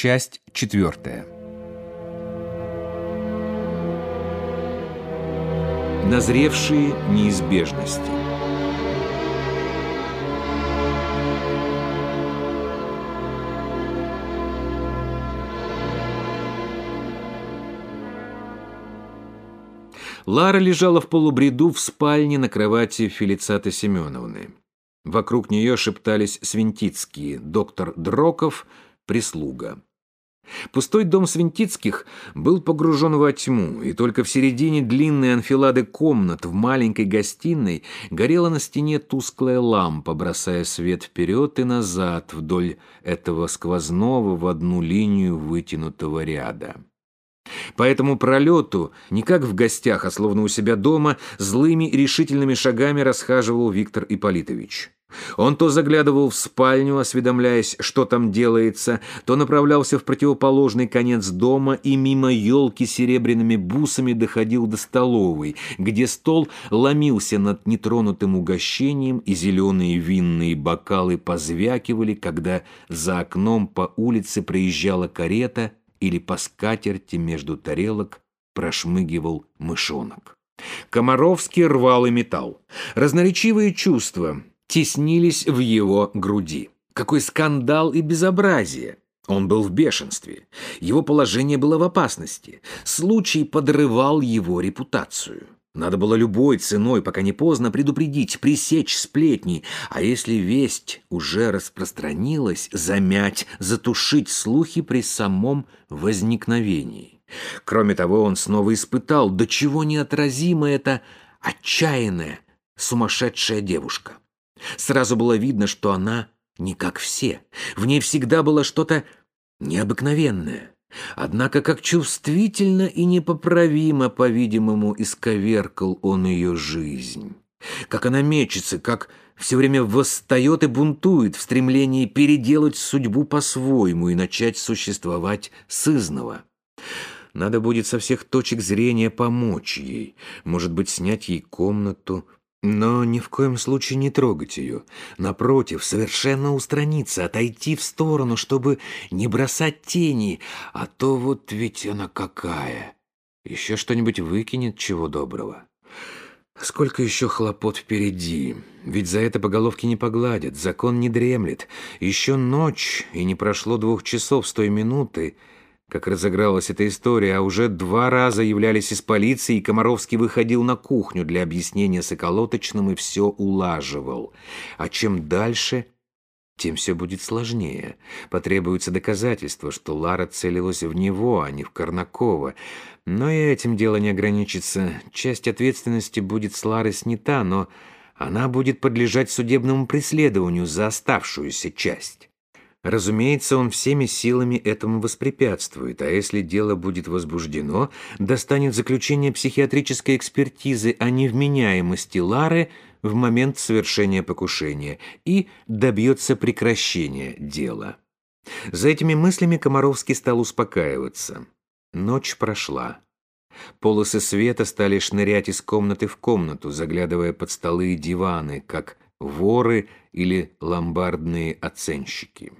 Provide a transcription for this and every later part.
Часть четвертая. Назревшие неизбежности. Лара лежала в полубреду в спальне на кровати Фелицаты Семеновны. Вокруг нее шептались Свинтицкие, доктор Дроков, прислуга. Пустой дом Свинтицких был погружен во тьму, и только в середине длинной анфилады комнат в маленькой гостиной горела на стене тусклая лампа, бросая свет вперед и назад вдоль этого сквозного в одну линию вытянутого ряда. По этому пролету, не как в гостях, а словно у себя дома, злыми и решительными шагами расхаживал Виктор Ипполитович. Он то заглядывал в спальню, осведомляясь, что там делается, то направлялся в противоположный конец дома и мимо елки с серебряными бусами доходил до столовой, где стол ломился над нетронутым угощением, и зеленые винные бокалы позвякивали, когда за окном по улице проезжала карета или по скатерти между тарелок прошмыгивал мышонок. Комаровский рвал и металл. Разноречивые чувства теснились в его груди. Какой скандал и безобразие! Он был в бешенстве. Его положение было в опасности. Случай подрывал его репутацию. Надо было любой ценой, пока не поздно, предупредить, пресечь сплетни, а если весть уже распространилась, замять, затушить слухи при самом возникновении. Кроме того, он снова испытал, до чего неотразима эта отчаянная, сумасшедшая девушка. Сразу было видно, что она не как все. В ней всегда было что-то необыкновенное. Однако как чувствительно и непоправимо, по-видимому, исковеркал он ее жизнь. Как она мечется, как все время восстает и бунтует в стремлении переделать судьбу по-своему и начать существовать сызново. Надо будет со всех точек зрения помочь ей, может быть, снять ей комнату, но ни в коем случае не трогать ее. Напротив, совершенно устраниться, отойти в сторону, чтобы не бросать тени. А то вот ведь она какая. Еще что-нибудь выкинет, чего доброго. Сколько еще хлопот впереди. Ведь за это по головке не погладят, закон не дремлет. Еще ночь, и не прошло двух часов с той минуты, как разыгралась эта история, а уже два раза являлись из полиции, и Комаровский выходил на кухню для объяснения с околоточным и все улаживал. А чем дальше, тем все будет сложнее. Потребуется доказательство, что Лара целилась в него, а не в Корнакова. Но и этим дело не ограничится. Часть ответственности будет с Лары снята, но она будет подлежать судебному преследованию за оставшуюся часть. Разумеется, он всеми силами этому воспрепятствует, а если дело будет возбуждено, достанет заключение психиатрической экспертизы о невменяемости Лары в момент совершения покушения и добьется прекращения дела. За этими мыслями Комаровский стал успокаиваться. Ночь прошла. Полосы света стали шнырять из комнаты в комнату, заглядывая под столы и диваны, как воры или ломбардные оценщики.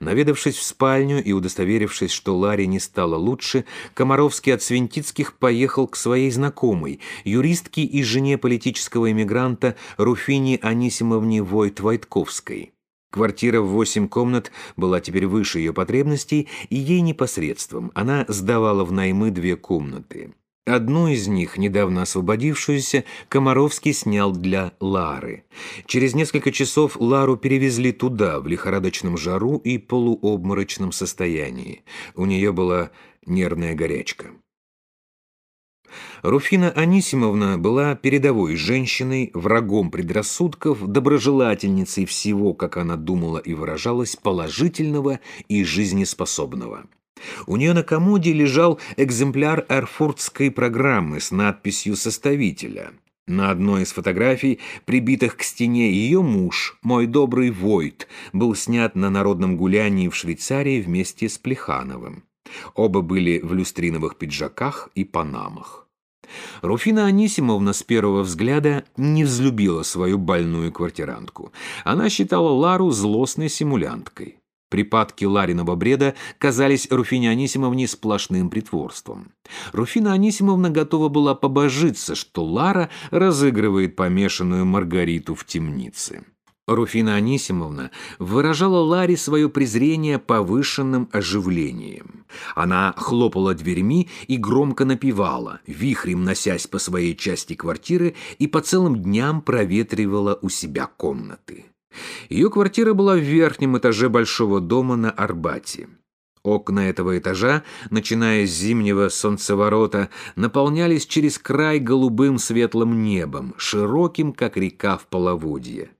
Наведавшись в спальню и удостоверившись, что Ларе не стало лучше, Комаровский от Свинтицких поехал к своей знакомой, юристке и жене политического эмигранта Руфине Анисимовне Войт-Войтковской. Квартира в восемь комнат была теперь выше ее потребностей, и ей непосредством она сдавала в наймы две комнаты. Одну из них, недавно освободившуюся, Комаровский снял для Лары. Через несколько часов Лару перевезли туда, в лихорадочном жару и полуобморочном состоянии. У нее была нервная горячка. Руфина Анисимовна была передовой женщиной, врагом предрассудков, доброжелательницей всего, как она думала и выражалась, положительного и жизнеспособного. У нее на комоде лежал экземпляр эрфуртской программы с надписью «Составителя». На одной из фотографий, прибитых к стене, ее муж, мой добрый Войт, был снят на народном гулянии в Швейцарии вместе с Плехановым. Оба были в люстриновых пиджаках и панамах. Руфина Анисимовна с первого взгляда не взлюбила свою больную квартирантку. Она считала Лару злостной симулянткой. Припадки Лариного бреда казались Руфине Анисимовне сплошным притворством. Руфина Анисимовна готова была побожиться, что Лара разыгрывает помешанную Маргариту в темнице. Руфина Анисимовна выражала Ларе свое презрение повышенным оживлением. Она хлопала дверьми и громко напевала, вихрем носясь по своей части квартиры и по целым дням проветривала у себя комнаты. Ее квартира была в верхнем этаже большого дома на Арбате. Окна этого этажа, начиная с зимнего солнцеворота, наполнялись через край голубым светлым небом, широким, как река в половодье.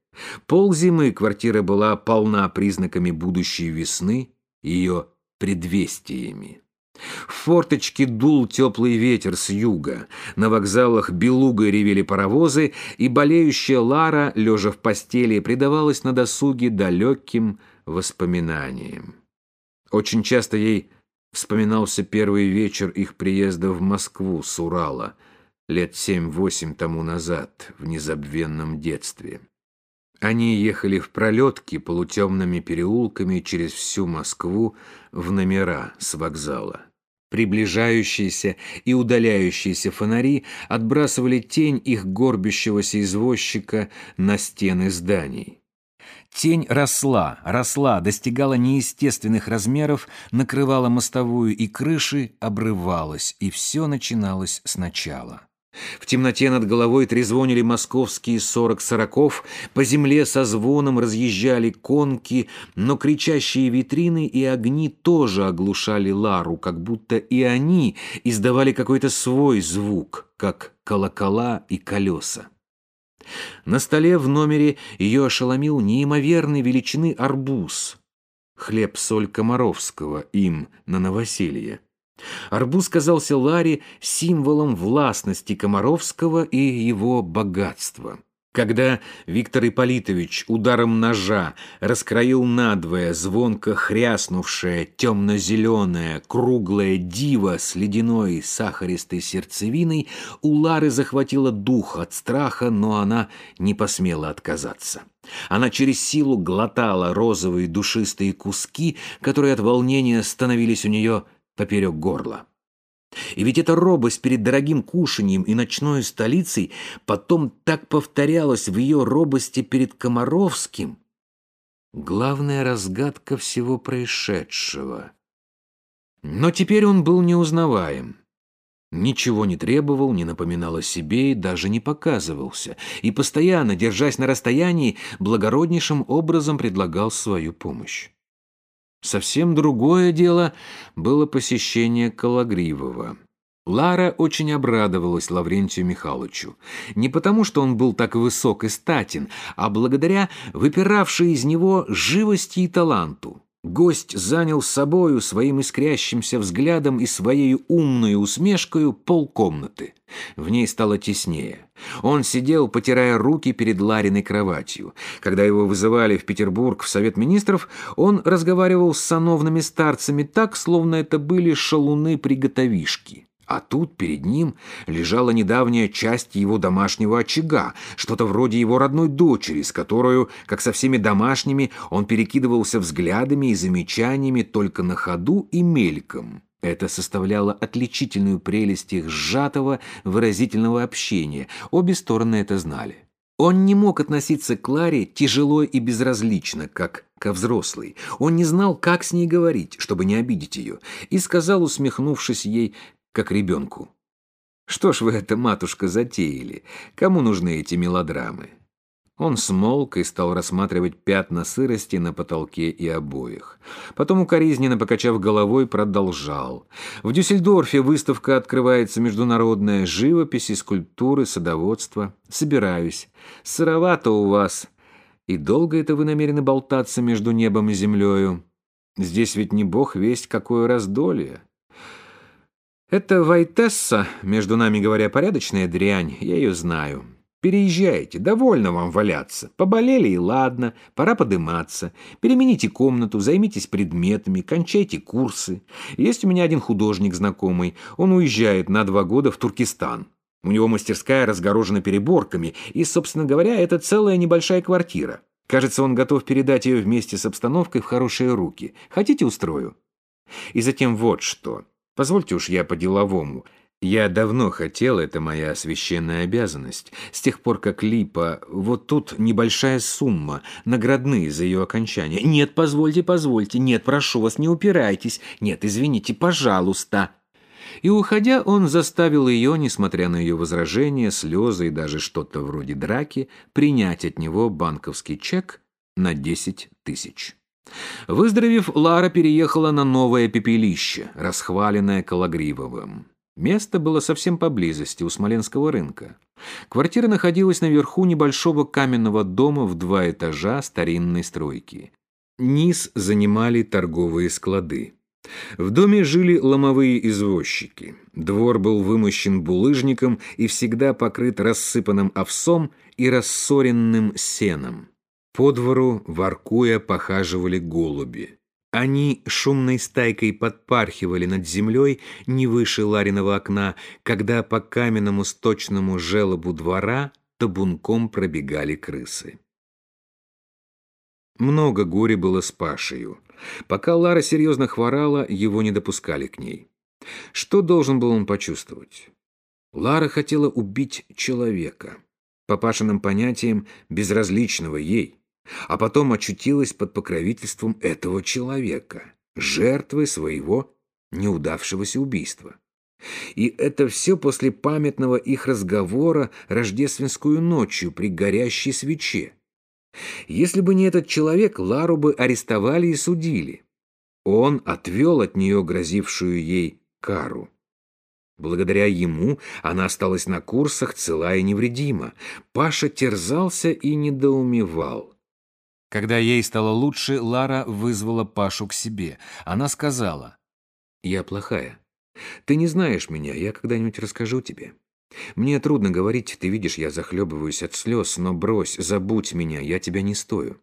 Пол зимы квартира была полна признаками будущей весны, ее предвестиями. В форточке дул теплый ветер с юга, на вокзалах белугой ревели паровозы, и болеющая Лара, лежа в постели, предавалась на досуге далеким воспоминаниям. Очень часто ей вспоминался первый вечер их приезда в Москву с Урала, лет семь-восемь тому назад, в незабвенном детстве. Они ехали в пролетке полутемными переулками через всю Москву в номера с вокзала. Приближающиеся и удаляющиеся фонари отбрасывали тень их горбящегося извозчика на стены зданий. Тень росла, росла, достигала неестественных размеров, накрывала мостовую и крыши, обрывалась, и все начиналось сначала. В темноте над головой трезвонили московские сорок сороков, по земле со звоном разъезжали конки, но кричащие витрины и огни тоже оглушали Лару, как будто и они издавали какой-то свой звук, как колокола и колеса. На столе в номере ее ошеломил неимоверной величины арбуз. Хлеб-соль Комаровского им на новоселье. Арбуз казался Ларе символом властности Комаровского и его богатства. Когда Виктор Ипполитович ударом ножа раскроил надвое звонко хряснувшее темно-зеленое круглое диво с ледяной сахаристой сердцевиной, у Лары захватило дух от страха, но она не посмела отказаться. Она через силу глотала розовые душистые куски, которые от волнения становились у нее поперек горла. И ведь эта робость перед дорогим кушанием и ночной столицей потом так повторялась в ее робости перед Комаровским. Главная разгадка всего происшедшего. Но теперь он был неузнаваем. Ничего не требовал, не напоминал о себе и даже не показывался. И постоянно, держась на расстоянии, благороднейшим образом предлагал свою помощь. Совсем другое дело было посещение Калагривова. Лара очень обрадовалась Лаврентию Михайловичу. Не потому, что он был так высок и статен, а благодаря выпиравшей из него живости и таланту. Гость занял собою своим искрящимся взглядом и своей умной усмешкою полкомнаты. В ней стало теснее. Он сидел, потирая руки перед Лариной кроватью. Когда его вызывали в Петербург в Совет Министров, он разговаривал с сановными старцами так, словно это были шалуны-приготовишки. А тут перед ним лежала недавняя часть его домашнего очага, что-то вроде его родной дочери, с которую, как со всеми домашними, он перекидывался взглядами и замечаниями только на ходу и мельком. Это составляло отличительную прелесть их сжатого, выразительного общения. Обе стороны это знали. Он не мог относиться к Кларе тяжело и безразлично, как ко взрослой. Он не знал, как с ней говорить, чтобы не обидеть ее, и сказал, усмехнувшись ей, как ребенку. «Что ж вы это, матушка, затеяли? Кому нужны эти мелодрамы?» Он смолк и стал рассматривать пятна сырости на потолке и обоях. Потом, укоризненно покачав головой, продолжал. «В Дюссельдорфе выставка открывается международная живопись и скульптуры, садоводство. Собираюсь. Сыровато у вас. И долго это вы намерены болтаться между небом и землею? Здесь ведь не бог весть какое раздолье. Это Вайтесса, между нами говоря, порядочная дрянь, я ее знаю. Переезжайте, довольно вам валяться. Поболели и ладно, пора подыматься. Перемените комнату, займитесь предметами, кончайте курсы. Есть у меня один художник знакомый, он уезжает на два года в Туркестан. У него мастерская разгорожена переборками, и, собственно говоря, это целая небольшая квартира. Кажется, он готов передать ее вместе с обстановкой в хорошие руки. Хотите, устрою? И затем вот что. Позвольте уж я по-деловому. Я давно хотел, это моя священная обязанность. С тех пор, как Липа... Вот тут небольшая сумма, наградные за ее окончание. Нет, позвольте, позвольте. Нет, прошу вас, не упирайтесь. Нет, извините, пожалуйста. И, уходя, он заставил ее, несмотря на ее возражения, слезы и даже что-то вроде драки, принять от него банковский чек на 10 тысяч. Выздоровев, Лара переехала на новое пепелище, расхваленное Калагривовым. Место было совсем поблизости, у Смоленского рынка. Квартира находилась наверху небольшого каменного дома в два этажа старинной стройки. Низ занимали торговые склады. В доме жили ломовые извозчики. Двор был вымощен булыжником и всегда покрыт рассыпанным овсом и рассоренным сеном. По двору, воркуя, похаживали голуби. Они шумной стайкой подпархивали над землей не выше Лариного окна, когда по каменному сточному желобу двора табунком пробегали крысы. Много горя было с Пашею. Пока Лара серьезно хворала, его не допускали к ней. Что должен был он почувствовать? Лара хотела убить человека, по Пашиным понятиям, безразличного ей, а потом очутилась под покровительством этого человека, жертвы своего неудавшегося убийства. И это все после памятного их разговора рождественскую ночью при горящей свече. Если бы не этот человек, Лару бы арестовали и судили. Он отвел от нее грозившую ей кару. Благодаря ему она осталась на курсах цела и невредима. Паша терзался и недоумевал. Когда ей стало лучше, Лара вызвала Пашу к себе. Она сказала, «Я плохая. Ты не знаешь меня, я когда-нибудь расскажу тебе. Мне трудно говорить, ты видишь, я захлебываюсь от слез, но брось, забудь меня, я тебя не стою.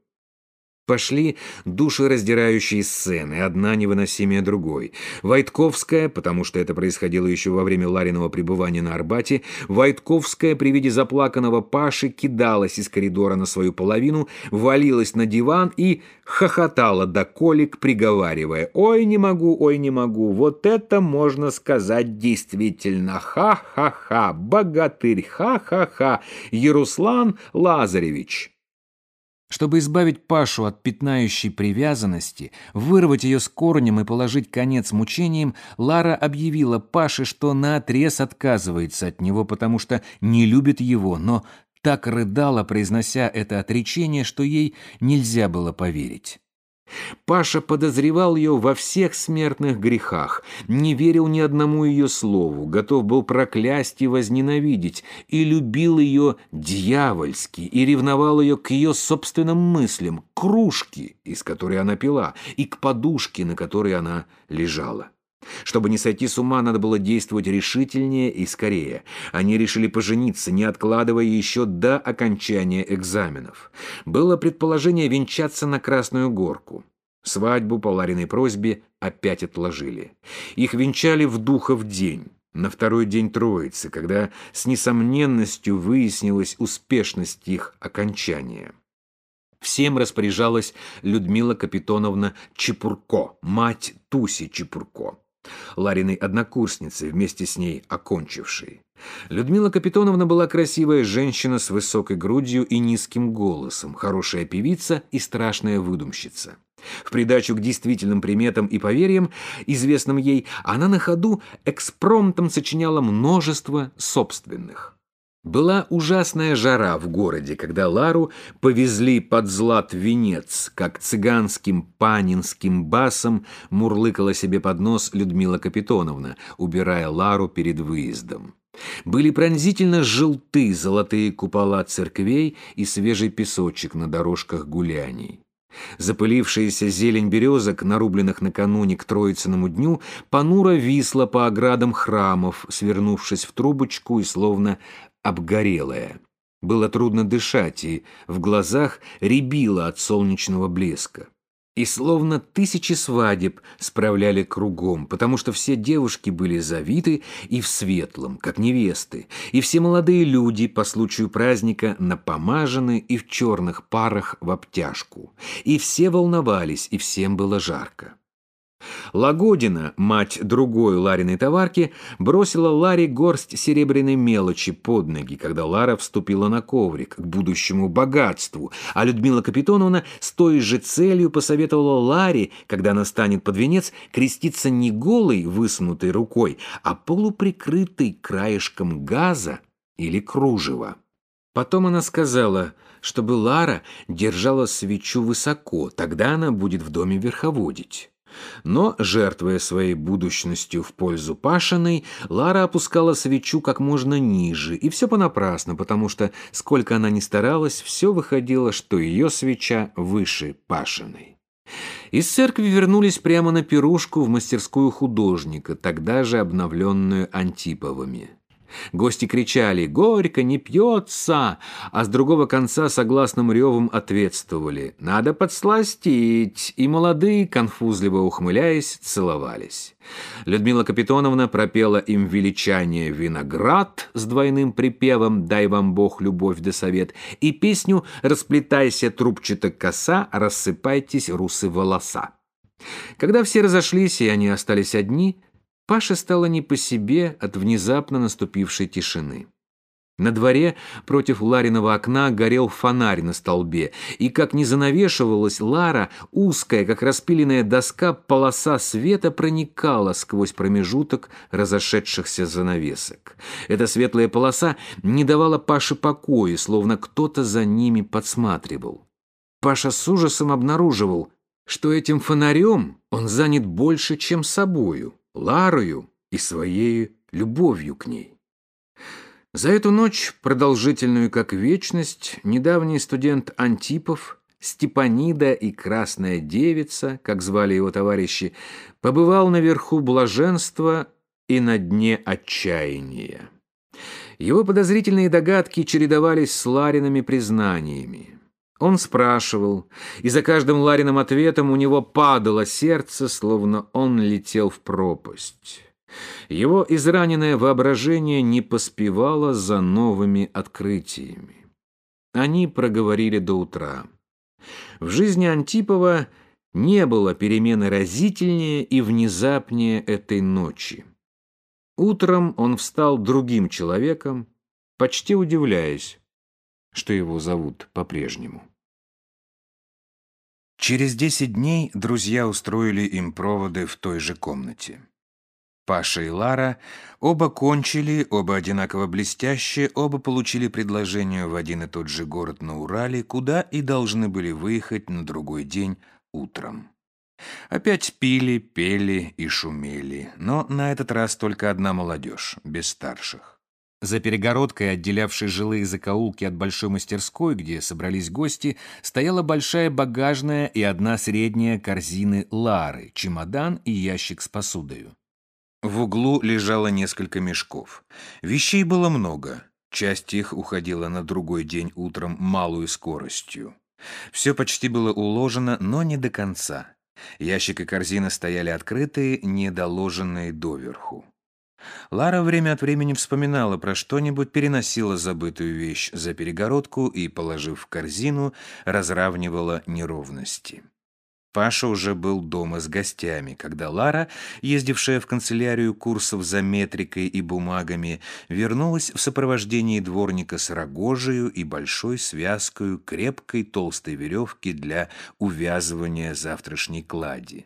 Пошли душераздирающие сцены, одна невыносимее другой. Войтковская, потому что это происходило еще во время Лариного пребывания на Арбате, Войтковская при виде заплаканного Паши кидалась из коридора на свою половину, валилась на диван и хохотала до колик, приговаривая «Ой, не могу, ой, не могу, вот это можно сказать действительно! Ха-ха-ха! Богатырь! Ха-ха-ха! Яруслан Лазаревич!» Чтобы избавить Пашу от пятнающей привязанности, вырвать ее с корнем и положить конец мучениям, Лара объявила Паше, что наотрез отказывается от него, потому что не любит его, но так рыдала, произнося это отречение, что ей нельзя было поверить. Паша подозревал ее во всех смертных грехах, не верил ни одному ее слову, готов был проклясть и возненавидеть, и любил ее дьявольски, и ревновал ее к ее собственным мыслям, к кружке, из которой она пила, и к подушке, на которой она лежала. Чтобы не сойти с ума, надо было действовать решительнее и скорее. Они решили пожениться, не откладывая еще до окончания экзаменов. Было предположение венчаться на Красную Горку. Свадьбу по Лариной просьбе опять отложили. Их венчали в Духов день, на второй день Троицы, когда с несомненностью выяснилась успешность их окончания. Всем распоряжалась Людмила Капитоновна Чепурко, мать Туси Чепурко. Лариной однокурсницы, вместе с ней окончившей. Людмила Капитоновна была красивая женщина с высокой грудью и низким голосом, хорошая певица и страшная выдумщица. В придачу к действительным приметам и поверьям, известным ей, она на ходу экспромтом сочиняла множество собственных. Была ужасная жара в городе, когда Лару повезли под злат венец, как цыганским панинским басом мурлыкала себе под нос Людмила Капитоновна, убирая Лару перед выездом. Были пронзительно желты золотые купола церквей и свежий песочек на дорожках гуляний. Запылившаяся зелень березок, нарубленных накануне к Троицыному дню, понуро висла по оградам храмов, свернувшись в трубочку и словно обгорелая. Было трудно дышать, и в глазах рябило от солнечного блеска. И словно тысячи свадеб справляли кругом, потому что все девушки были завиты и в светлом, как невесты, и все молодые люди по случаю праздника напомажены и в черных парах в обтяжку, и все волновались, и всем было жарко. Лагодина, мать другой Лариной товарки, бросила Ларе горсть серебряной мелочи под ноги, когда Лара вступила на коврик к будущему богатству, а Людмила Капитоновна с той же целью посоветовала Ларе, когда она станет под венец, креститься не голой высунутой рукой, а полуприкрытой краешком газа или кружева. Потом она сказала, чтобы Лара держала свечу высоко, тогда она будет в доме верховодить. Но, жертвуя своей будущностью в пользу Пашиной, Лара опускала свечу как можно ниже, и все понапрасну, потому что, сколько она ни старалась, все выходило, что ее свеча выше Пашиной. Из церкви вернулись прямо на пирушку в мастерскую художника, тогда же обновленную Антиповыми. Гости кричали «Горько, не пьется!», а с другого конца согласным ревом ответствовали «Надо подсластить!» и молодые, конфузливо ухмыляясь, целовались. Людмила Капитоновна пропела им величание «Виноград» с двойным припевом «Дай вам Бог любовь да совет» и песню «Расплетайся, трубчата коса, рассыпайтесь, русы волоса». Когда все разошлись, и они остались одни – Паше стало не по себе от внезапно наступившей тишины. На дворе против Лариного окна горел фонарь на столбе, и, как не занавешивалась Лара, узкая, как распиленная доска, полоса света проникала сквозь промежуток разошедшихся занавесок. Эта светлая полоса не давала Паше покоя, словно кто-то за ними подсматривал. Паша с ужасом обнаруживал, что этим фонарем он занят больше, чем собою. Ларою и своей любовью к ней. За эту ночь, продолжительную как вечность, недавний студент Антипов, Степанида и Красная Девица, как звали его товарищи, побывал наверху блаженства и на дне отчаяния. Его подозрительные догадки чередовались с Лариными признаниями. Он спрашивал, и за каждым Лариным ответом у него падало сердце, словно он летел в пропасть. Его израненное воображение не поспевало за новыми открытиями. Они проговорили до утра. В жизни Антипова не было перемены разительнее и внезапнее этой ночи. Утром он встал другим человеком, почти удивляясь, что его зовут по-прежнему. Через десять дней друзья устроили им проводы в той же комнате. Паша и Лара оба кончили, оба одинаково блестящие, оба получили предложение в один и тот же город на Урале, куда и должны были выехать на другой день утром. Опять пили, пели и шумели, но на этот раз только одна молодежь, без старших. За перегородкой, отделявшей жилые закоулки от большой мастерской, где собрались гости, стояла большая багажная и одна средняя корзины Лары, чемодан и ящик с посудою. В углу лежало несколько мешков. Вещей было много. Часть их уходила на другой день утром малую скоростью. Все почти было уложено, но не до конца. Ящик и корзина стояли открытые, недоложенные доверху. Лара время от времени вспоминала про что-нибудь, переносила забытую вещь за перегородку и, положив в корзину, разравнивала неровности. Паша уже был дома с гостями, когда Лара, ездившая в канцелярию курсов за метрикой и бумагами, вернулась в сопровождении дворника с рогожею и большой связкой крепкой толстой веревки для увязывания завтрашней клади.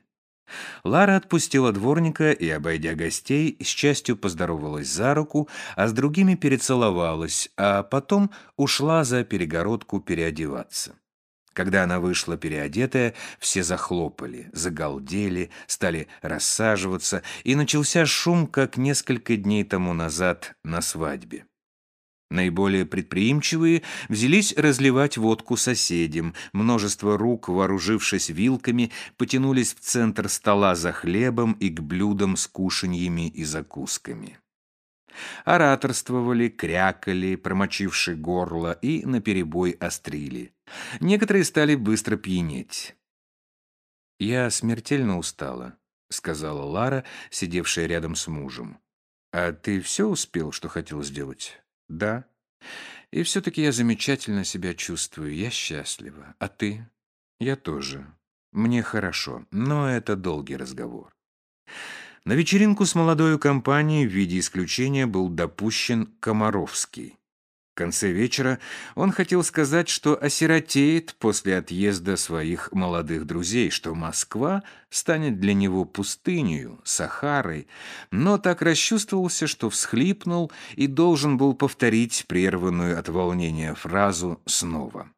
Лара отпустила дворника и, обойдя гостей, с частью поздоровалась за руку, а с другими перецеловалась, а потом ушла за перегородку переодеваться. Когда она вышла переодетая, все захлопали, загалдели, стали рассаживаться, и начался шум, как несколько дней тому назад на свадьбе. Наиболее предприимчивые взялись разливать водку соседям. Множество рук, вооружившись вилками, потянулись в центр стола за хлебом и к блюдам с кушаньями и закусками. Ораторствовали, крякали, промочивши горло, и наперебой острили. Некоторые стали быстро пьянеть. «Я смертельно устала», — сказала Лара, сидевшая рядом с мужем. «А ты все успел, что хотел сделать?» «Да». «И все-таки я замечательно себя чувствую. Я счастлива. А ты?» «Я тоже. Мне хорошо, но это долгий разговор». На вечеринку с молодой компанией в виде исключения был допущен Комаровский. В конце вечера он хотел сказать, что осиротеет после отъезда своих молодых друзей, что Москва станет для него пустынью, Сахарой, но так расчувствовался, что всхлипнул и должен был повторить прерванную от волнения фразу снова.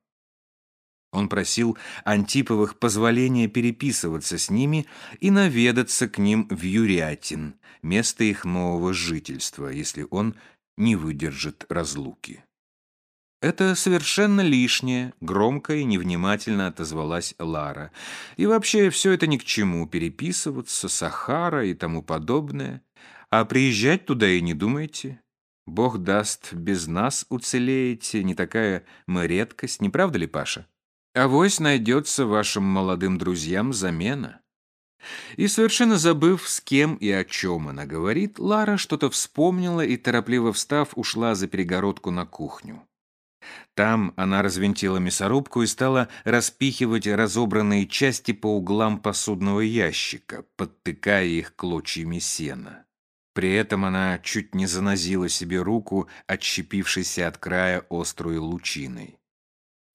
Он просил Антиповых позволения переписываться с ними и наведаться к ним в Юрятин, место их нового жительства, если он не выдержит разлуки. «Это совершенно лишнее», — громко и невнимательно отозвалась Лара. «И вообще все это ни к чему, переписываться, Сахара и тому подобное. А приезжать туда и не думайте. Бог даст, без нас уцелеете, не такая мы редкость, не правда ли, Паша? Авось найдется вашим молодым друзьям замена». И совершенно забыв, с кем и о чем она говорит, Лара что-то вспомнила и, торопливо встав, ушла за перегородку на кухню. Там она развинтила мясорубку и стала распихивать разобранные части по углам посудного ящика, подтыкая их клочьями сена. При этом она чуть не занозила себе руку, отщепившейся от края острой лучиной.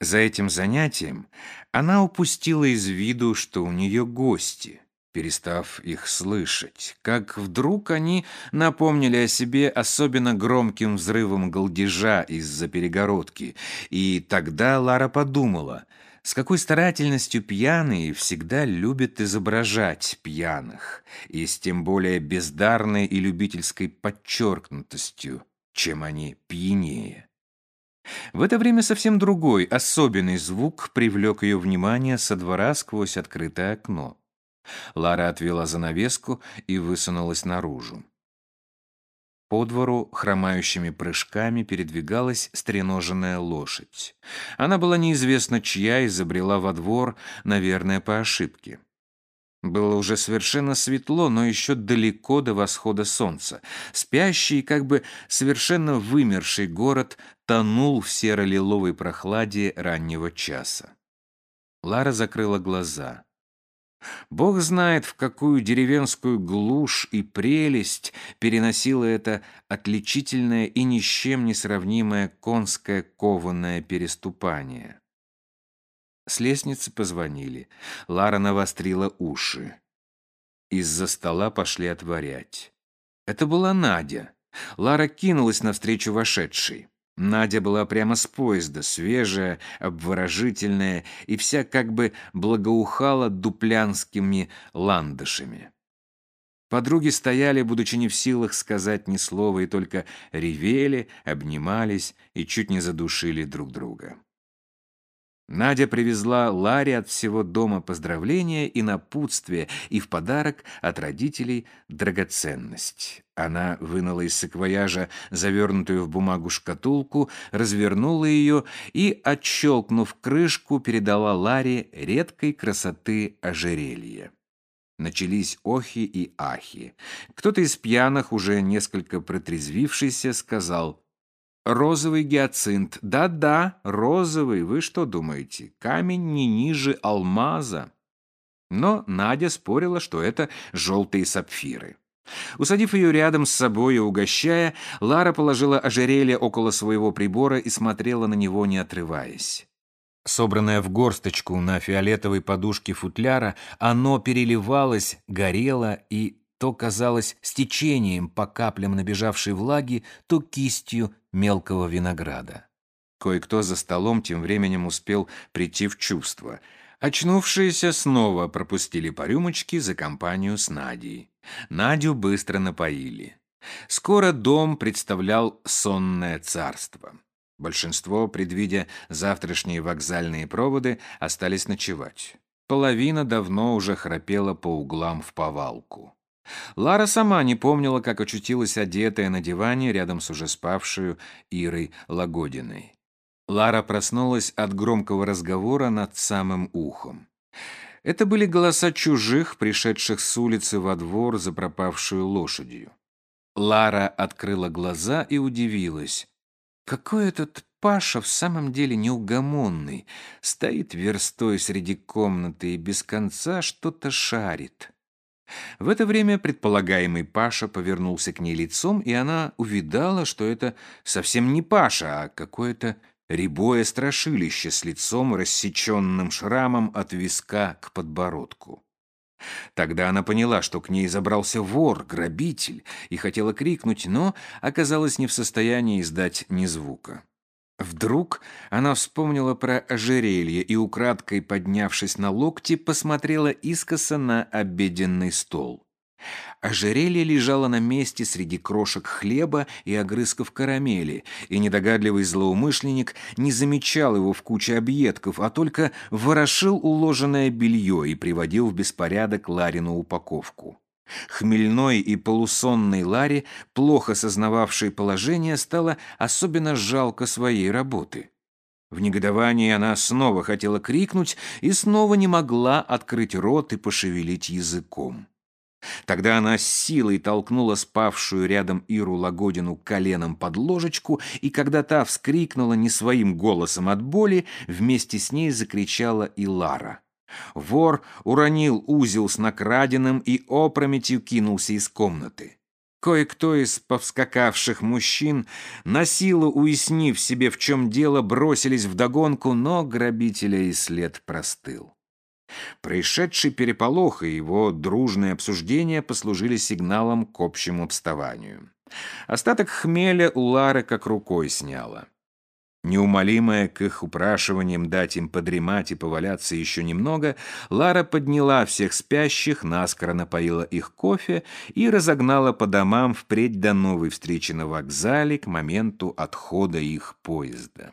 За этим занятием она упустила из виду, что у нее гости — перестав их слышать, как вдруг они напомнили о себе особенно громким взрывом голдежа из-за перегородки, и тогда Лара подумала, с какой старательностью пьяные всегда любят изображать пьяных, и с тем более бездарной и любительской подчеркнутостью, чем они пьянее. В это время совсем другой, особенный звук привлек ее внимание со двора сквозь открытое окно. Лара отвела занавеску и высунулась наружу. По двору хромающими прыжками передвигалась стреноженная лошадь. Она была неизвестно чья и забрела во двор, наверное, по ошибке. Было уже совершенно светло, но еще далеко до восхода солнца. Спящий, как бы совершенно вымерший город тонул в серо-лиловой прохладе раннего часа. Лара закрыла глаза. Бог знает, в какую деревенскую глушь и прелесть переносило это отличительное и ни с чем не сравнимое конское кованое переступание. С лестницы позвонили. Лара навострила уши. Из-за стола пошли отворять. Это была Надя. Лара кинулась навстречу вошедшей. Надя была прямо с поезда, свежая, обворожительная и вся как бы благоухала дуплянскими ландышами. Подруги стояли, будучи не в силах сказать ни слова, и только ревели, обнимались и чуть не задушили друг друга. Надя привезла Ларе от всего дома поздравления и напутствие, и в подарок от родителей драгоценность. Она вынула из саквояжа завернутую в бумагу шкатулку, развернула ее и, отщелкнув крышку, передала Ларе редкой красоты ожерелье. Начались охи и ахи. Кто-то из пьяных, уже несколько протрезвившийся, сказал Розовый гиацинт. Да-да, розовый. Вы что думаете? Камень не ниже алмаза. Но Надя спорила, что это желтые сапфиры. Усадив ее рядом с собой и угощая, Лара положила ожерелье около своего прибора и смотрела на него, не отрываясь. Собранное в горсточку на фиолетовой подушке футляра, оно переливалось, горело и то казалось стечением по каплям набежавшей влаги, то кистью мелкого винограда. Кое-кто за столом тем временем успел прийти в чувство. Очнувшиеся снова пропустили по рюмочке за компанию с Надей. Надю быстро напоили. Скоро дом представлял сонное царство. Большинство, предвидя завтрашние вокзальные проводы, остались ночевать. Половина давно уже храпела по углам в повалку. Лара сама не помнила, как очутилась одетая на диване рядом с уже спавшую Ирой Лагодиной. Лара проснулась от громкого разговора над самым ухом. Это были голоса чужих, пришедших с улицы во двор за пропавшую лошадью. Лара открыла глаза и удивилась. Какой этот Паша в самом деле неугомонный, стоит верстой среди комнаты и без конца что-то шарит. В это время предполагаемый Паша повернулся к ней лицом, и она увидала, что это совсем не Паша, а какое-то рябое страшилище с лицом, рассеченным шрамом от виска к подбородку. Тогда она поняла, что к ней забрался вор, грабитель, и хотела крикнуть, но оказалась не в состоянии издать ни звука. Вдруг она вспомнила про ожерелье и, украдкой поднявшись на локти, посмотрела искоса на обеденный стол. Ожерелье лежало на месте среди крошек хлеба и огрызков карамели, и недогадливый злоумышленник не замечал его в куче объедков, а только ворошил уложенное белье и приводил в беспорядок Ларину упаковку. Хмельной и полусонной Ларе, плохо сознававшей положение, стало особенно жалко своей работы. В негодовании она снова хотела крикнуть и снова не могла открыть рот и пошевелить языком. Тогда она с силой толкнула спавшую рядом Иру Лагодину коленом под ложечку, и когда та вскрикнула не своим голосом от боли, вместе с ней закричала и Лара. Вор уронил узел с накраденным и опрометью кинулся из комнаты. Кое-кто из повскакавших мужчин, на силу уяснив себе, в чем дело, бросились вдогонку, но грабителя и след простыл. Происшедший переполох и его дружное обсуждение послужили сигналом к общему обставанию. Остаток хмеля у Лары как рукой сняло. Неумолимая к их упрашиваниям дать им подремать и поваляться еще немного, Лара подняла всех спящих, наскоро напоила их кофе и разогнала по домам впредь до новой встречи на вокзале к моменту отхода их поезда.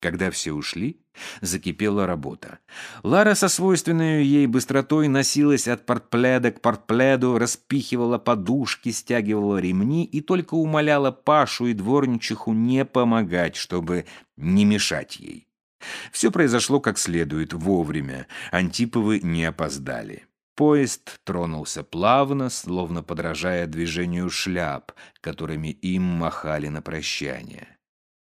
Когда все ушли, закипела работа. Лара со свойственной ей быстротой носилась от портпледа к портпледу, распихивала подушки, стягивала ремни и только умоляла Пашу и дворничиху не помогать, чтобы не мешать ей. Все произошло как следует, вовремя. Антиповы не опоздали. Поезд тронулся плавно, словно подражая движению шляп, которыми им махали на прощание.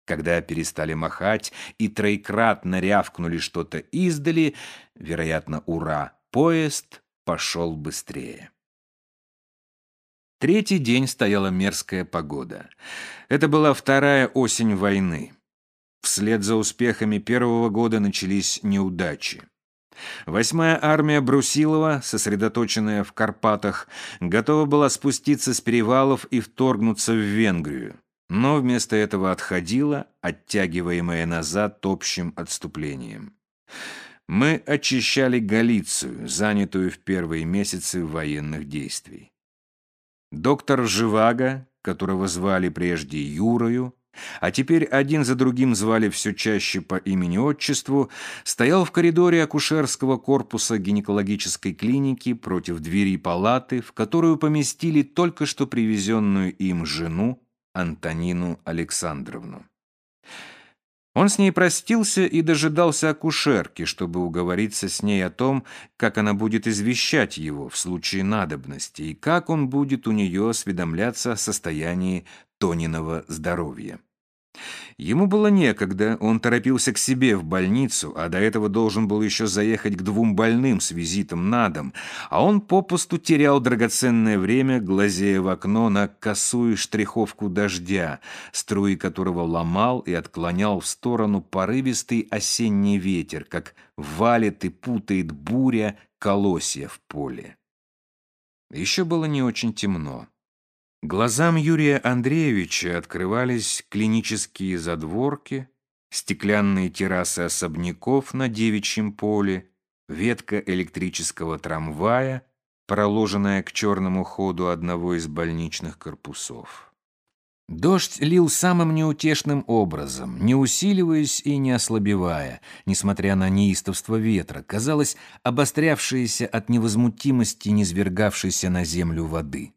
Когда перестали махать и троекратно рявкнули что-то издали, вероятно, ура, поезд пошел быстрее. Третий день стояла мерзкая погода. Это была вторая осень войны. Вслед за успехами первого года начались неудачи. Восьмая армия Брусилова, сосредоточенная в Карпатах, готова была спуститься с перевалов и вторгнуться в Венгрию но вместо этого отходила, оттягиваемая назад общим отступлением. Мы очищали Галицию, занятую в первые месяцы военных действий. Доктор Живаго, которого звали прежде Юрою, а теперь один за другим звали все чаще по имени-отчеству, стоял в коридоре акушерского корпуса гинекологической клиники против двери палаты, в которую поместили только что привезенную им жену, Антонину Александровну. Он с ней простился и дожидался акушерки, чтобы уговориться с ней о том, как она будет извещать его в случае надобности и как он будет у нее осведомляться о состоянии Тониного здоровья. Ему было некогда, он торопился к себе в больницу, а до этого должен был еще заехать к двум больным с визитом на дом, а он попусту терял драгоценное время, глазея в окно на косую штриховку дождя, струи которого ломал и отклонял в сторону порывистый осенний ветер, как валит и путает буря колосья в поле. Еще было не очень темно. Глазам Юрия Андреевича открывались клинические задворки, стеклянные террасы особняков на девичьем поле, ветка электрического трамвая, проложенная к черному ходу одного из больничных корпусов. Дождь лил самым неутешным образом, не усиливаясь и не ослабевая, несмотря на неистовство ветра, казалось, обострявшееся от невозмутимости низвергавшейся на землю воды.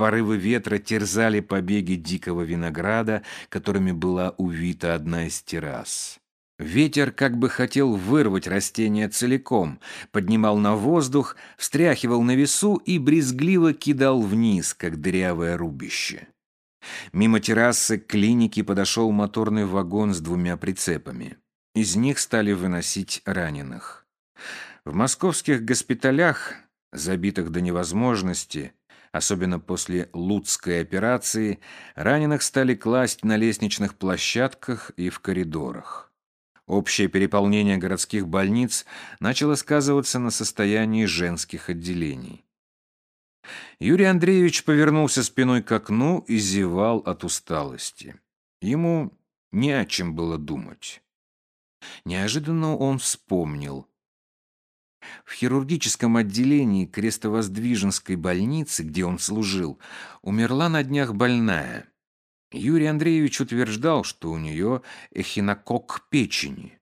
Порывы ветра терзали побеги дикого винограда, которыми была увита одна из террас. Ветер как бы хотел вырвать растение целиком, поднимал на воздух, встряхивал на весу и брезгливо кидал вниз, как дырявое рубище. Мимо террасы клиники подошел моторный вагон с двумя прицепами. Из них стали выносить раненых. В московских госпиталях, забитых до невозможности, особенно после Луцкой операции, раненых стали класть на лестничных площадках и в коридорах. Общее переполнение городских больниц начало сказываться на состоянии женских отделений. Юрий Андреевич повернулся спиной к окну и зевал от усталости. Ему не о чем было думать. Неожиданно он вспомнил. В хирургическом отделении Крестовоздвиженской больницы, где он служил, умерла на днях больная. Юрий Андреевич утверждал, что у нее эхинокок печени.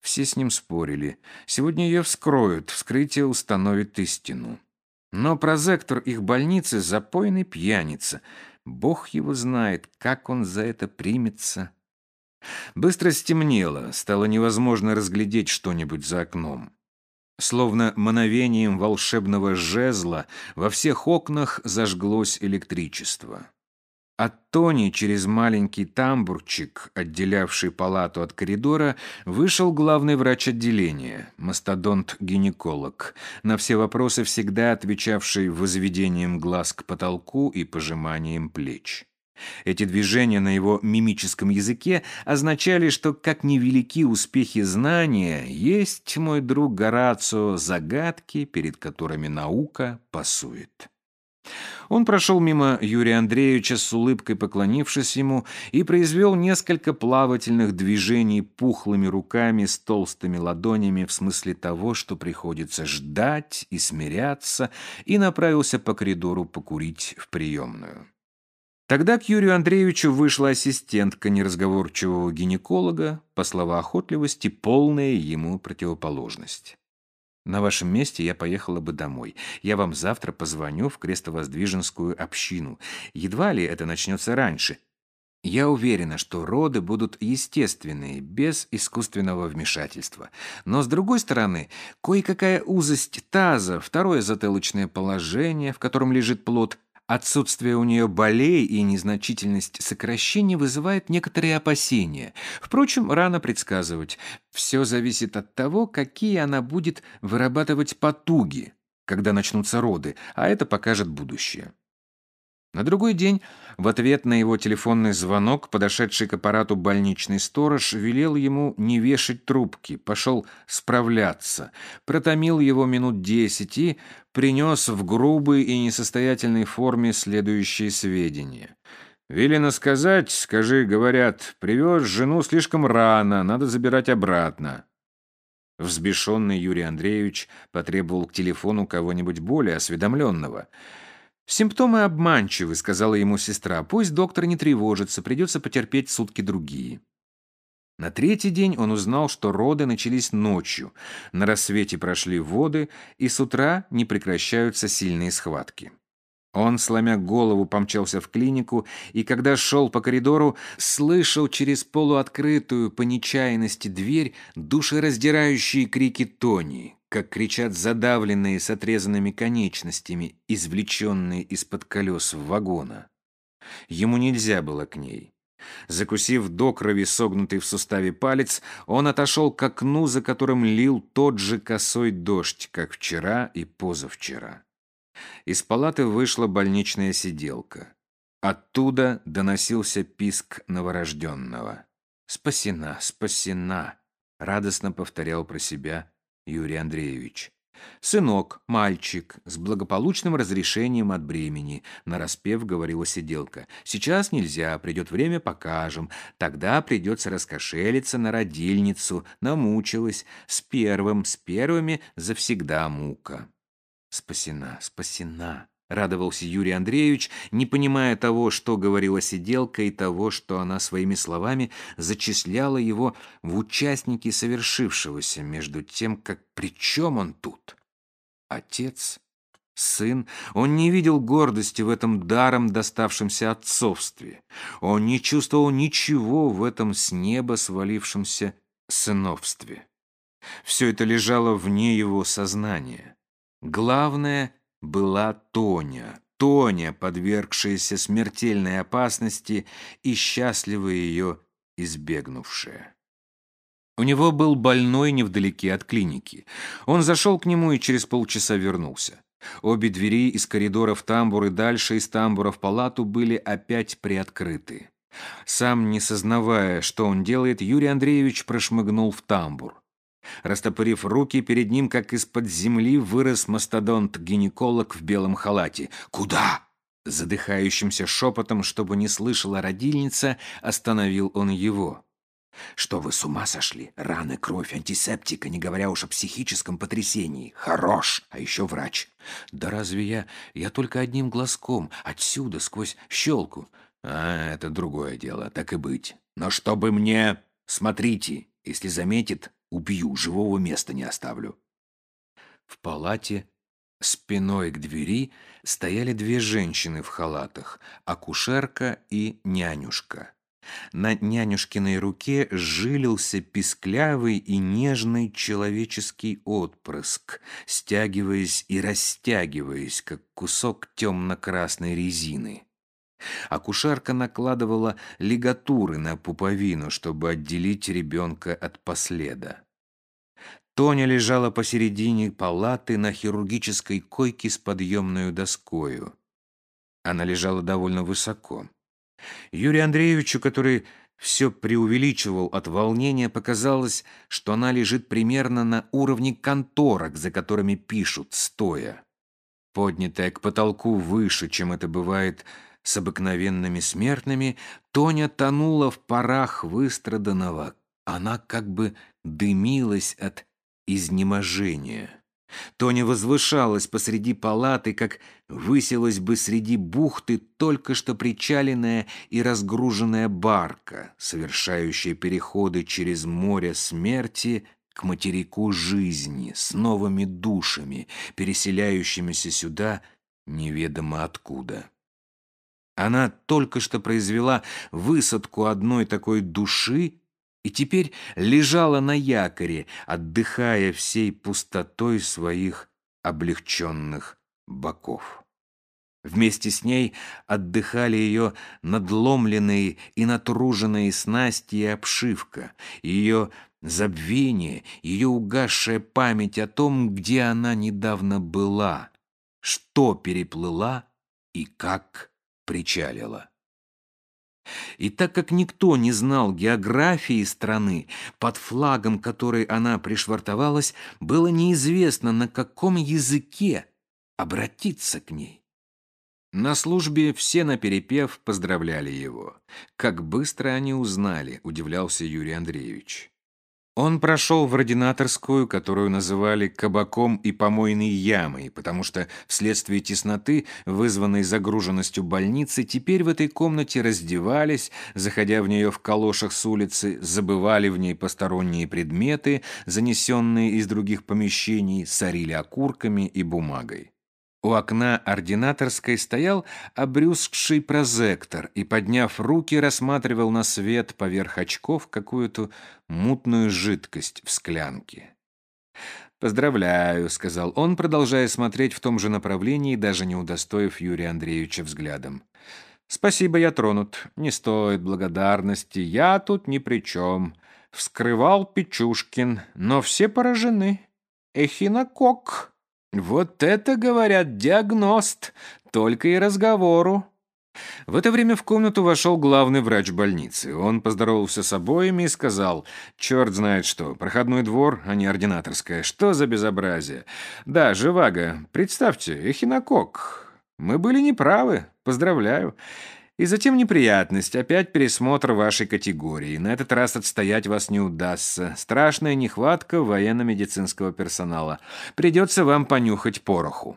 Все с ним спорили. Сегодня ее вскроют, вскрытие установит истину. Но прозектор их больницы — запойный пьяница. Бог его знает, как он за это примется. Быстро стемнело, стало невозможно разглядеть что-нибудь за окном. Словно мановением волшебного жезла во всех окнах зажглось электричество. От Тони через маленький тамбурчик, отделявший палату от коридора, вышел главный врач отделения, мастодонт-гинеколог, на все вопросы всегда отвечавший возведением глаз к потолку и пожиманием плеч. Эти движения на его мимическом языке означали, что, как невелики успехи знания, есть, мой друг Горацио, загадки, перед которыми наука пасует. Он прошел мимо Юрия Андреевича с улыбкой поклонившись ему и произвел несколько плавательных движений пухлыми руками с толстыми ладонями в смысле того, что приходится ждать и смиряться, и направился по коридору покурить в приемную. Тогда к Юрию Андреевичу вышла ассистентка неразговорчивого гинеколога, по словоохотливости полная ему противоположность. На вашем месте я поехала бы домой. Я вам завтра позвоню в крестовоздвиженскую общину. Едва ли это начнется раньше. Я уверена, что роды будут естественные, без искусственного вмешательства. Но, с другой стороны, кое-какая узость таза, второе затылочное положение, в котором лежит плод – Отсутствие у нее болей и незначительность сокращений вызывает некоторые опасения. Впрочем, рано предсказывать. Все зависит от того, какие она будет вырабатывать потуги, когда начнутся роды, а это покажет будущее. На другой день, в ответ на его телефонный звонок, подошедший к аппарату больничный сторож велел ему не вешать трубки, пошел справляться, протомил его минут десять и принес в грубой и несостоятельной форме следующие сведения. «Велено сказать, скажи, говорят, привез жену слишком рано, надо забирать обратно». Взбешенный Юрий Андреевич потребовал к телефону кого-нибудь более осведомленного – «Симптомы обманчивы», — сказала ему сестра. «Пусть доктор не тревожится, придется потерпеть сутки другие». На третий день он узнал, что роды начались ночью, на рассвете прошли воды, и с утра не прекращаются сильные схватки. Он, сломя голову, помчался в клинику, и когда шел по коридору, слышал через полуоткрытую по нечаянности дверь душераздирающие крики Тони, как кричат задавленные с отрезанными конечностями, извлеченные из-под колес вагона. Ему нельзя было к ней. Закусив до крови согнутый в суставе палец, он отошел к окну, за которым лил тот же косой дождь, как вчера и позавчера. Из палаты вышла больничная сиделка. Оттуда доносился писк новорожденного. «Спасена, спасена!» — радостно повторял про себя Юрий Андреевич. «Сынок, мальчик, с благополучным разрешением от бремени», — нараспев говорила сиделка. «Сейчас нельзя, придет время, покажем. Тогда придется раскошелиться на родильницу, намучилась. С первым, с первыми завсегда мука». «Спасена, спасена», — радовался Юрий Андреевич, не понимая того, что говорила сиделка, и того, что она своими словами зачисляла его в участники совершившегося, между тем, как при чем он тут? Отец, сын, он не видел гордости в этом даром доставшемся отцовстве. Он не чувствовал ничего в этом с неба свалившемся сыновстве. Все это лежало вне его сознания. Главное была Тоня, Тоня, подвергшаяся смертельной опасности и счастливо ее избегнувшая. У него был больной невдалеке от клиники. Он зашел к нему и через полчаса вернулся. Обе двери из коридора в тамбур и дальше из тамбура в палату были опять приоткрыты. Сам не сознавая, что он делает, Юрий Андреевич прошмыгнул в тамбур. Растопырив руки, перед ним, как из-под земли, вырос мастодонт-гинеколог в белом халате. «Куда?» Задыхающимся шепотом, чтобы не слышала родильница, остановил он его. «Что вы с ума сошли? Раны, кровь, антисептика, не говоря уж о психическом потрясении. Хорош! А еще врач. Да разве я... Я только одним глазком, отсюда, сквозь щелку. А, это другое дело, так и быть. Но чтобы мне... Смотрите, если заметит, Убью, живого места не оставлю. В палате спиной к двери стояли две женщины в халатах, акушерка и нянюшка. На нянюшкиной руке жилился писклявый и нежный человеческий отпрыск, стягиваясь и растягиваясь, как кусок темно-красной резины. Акушерка накладывала лигатуры на пуповину, чтобы отделить ребенка от последа. Тоня лежала посередине палаты на хирургической койке с подъемной доскою. Она лежала довольно высоко. Юрию Андреевичу, который все преувеличивал от волнения, показалось, что она лежит примерно на уровне конторок, за которыми пишут, стоя. Поднятая к потолку выше, чем это бывает с обыкновенными смертными, Тоня тонула в парах выстраданного. Она как бы дымилась от изнеможения. Тоня возвышалась посреди палаты, как высилась бы среди бухты только что причаленная и разгруженная барка, совершающая переходы через море смерти к материку жизни с новыми душами, переселяющимися сюда неведомо откуда. Она только что произвела высадку одной такой души и теперь лежала на якоре, отдыхая всей пустотой своих облегченных боков. Вместе с ней отдыхали ее надломленные и натруженные снасти и обшивка, ее забвение, ее угасшая память о том, где она недавно была, что переплыла и как причалила. И так как никто не знал географии страны, под флагом которой она пришвартовалась, было неизвестно, на каком языке обратиться к ней. На службе все наперепев поздравляли его. Как быстро они узнали, удивлялся Юрий Андреевич. Он прошел в ординаторскую, которую называли кабаком и помойной ямой, потому что вследствие тесноты, вызванной загруженностью больницы, теперь в этой комнате раздевались, заходя в нее в калошах с улицы, забывали в ней посторонние предметы, занесенные из других помещений, сорили окурками и бумагой. У окна ординаторской стоял обрюзгший прозектор и, подняв руки, рассматривал на свет поверх очков какую-то мутную жидкость в склянке. «Поздравляю», — сказал он, продолжая смотреть в том же направлении, даже не удостоив Юрия Андреевича взглядом. «Спасибо, я тронут. Не стоит благодарности. Я тут ни при чем. Вскрывал Печушкин, но все поражены. Эхинокок». «Вот это, говорят, диагност, только и разговору». В это время в комнату вошел главный врач больницы. Он поздоровался с обоими и сказал, «Черт знает что, проходной двор, а не ординаторская. Что за безобразие? Да, Живаго, представьте, эхинокок. Мы были неправы, поздравляю. И затем неприятность, опять пересмотр вашей категории. На этот раз отстоять вас не удастся. Страшная нехватка военно-медицинского персонала. Придется вам понюхать пороху.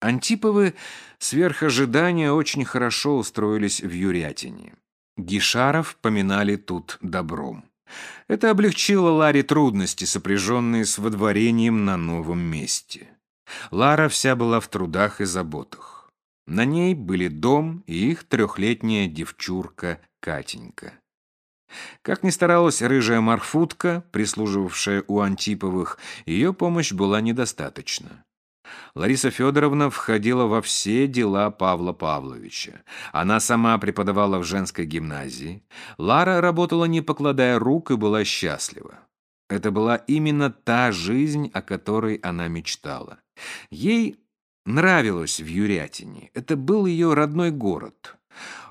Антиповы сверх ожидания очень хорошо устроились в Юрятине. Гишаров поминали тут добром. Это облегчило Ларе трудности, сопряженные с водворением на новом месте. Лара вся была в трудах и заботах. На ней были дом и их трехлетняя девчурка Катенька. Как ни старалась рыжая морфутка, прислуживавшая у Антиповых, ее помощь была недостаточна. Лариса Федоровна входила во все дела Павла Павловича. Она сама преподавала в женской гимназии. Лара работала не покладая рук и была счастлива. Это была именно та жизнь, о которой она мечтала. Ей нравилось в Юрятине. Это был ее родной город.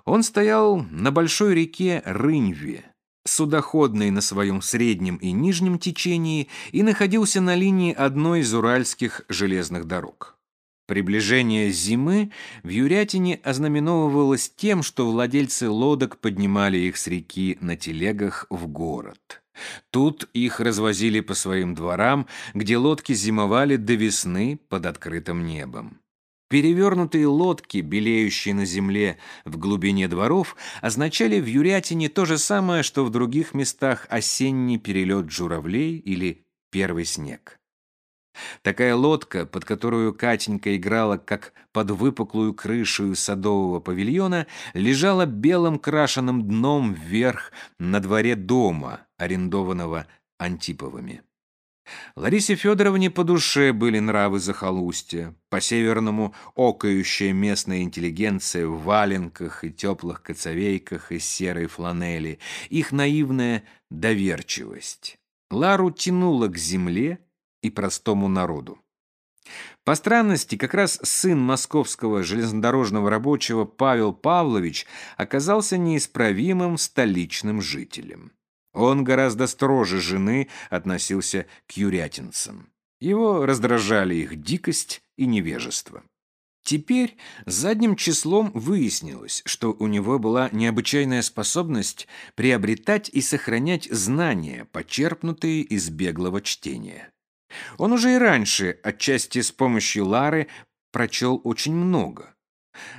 Он стоял на большой реке Рыньве, судоходной на своем среднем и нижнем течении и находился на линии одной из уральских железных дорог. Приближение зимы в Юрятине ознаменовывалось тем, что владельцы лодок поднимали их с реки на телегах в город. Тут их развозили по своим дворам, где лодки зимовали до весны под открытым небом. Перевернутые лодки, белеющие на земле в глубине дворов, означали в Юрятине то же самое, что в других местах осенний перелет журавлей или первый снег. Такая лодка, под которую Катенька играла, как под выпуклую крышу садового павильона, лежала белым крашеным дном вверх на дворе дома, арендованного Антиповыми. Ларисе Федоровне по душе были нравы захолустья, по-северному окающая местная интеллигенция в валенках и теплых коцовейках из серой фланели, их наивная доверчивость. Лару тянуло к земле и простому народу. По странности, как раз сын московского железнодорожного рабочего Павел Павлович оказался неисправимым столичным жителем. Он гораздо строже жены относился к юрятинцам. Его раздражали их дикость и невежество. Теперь задним числом выяснилось, что у него была необычайная способность приобретать и сохранять знания, почерпнутые из беглого чтения. Он уже и раньше, отчасти с помощью Лары, прочел очень много.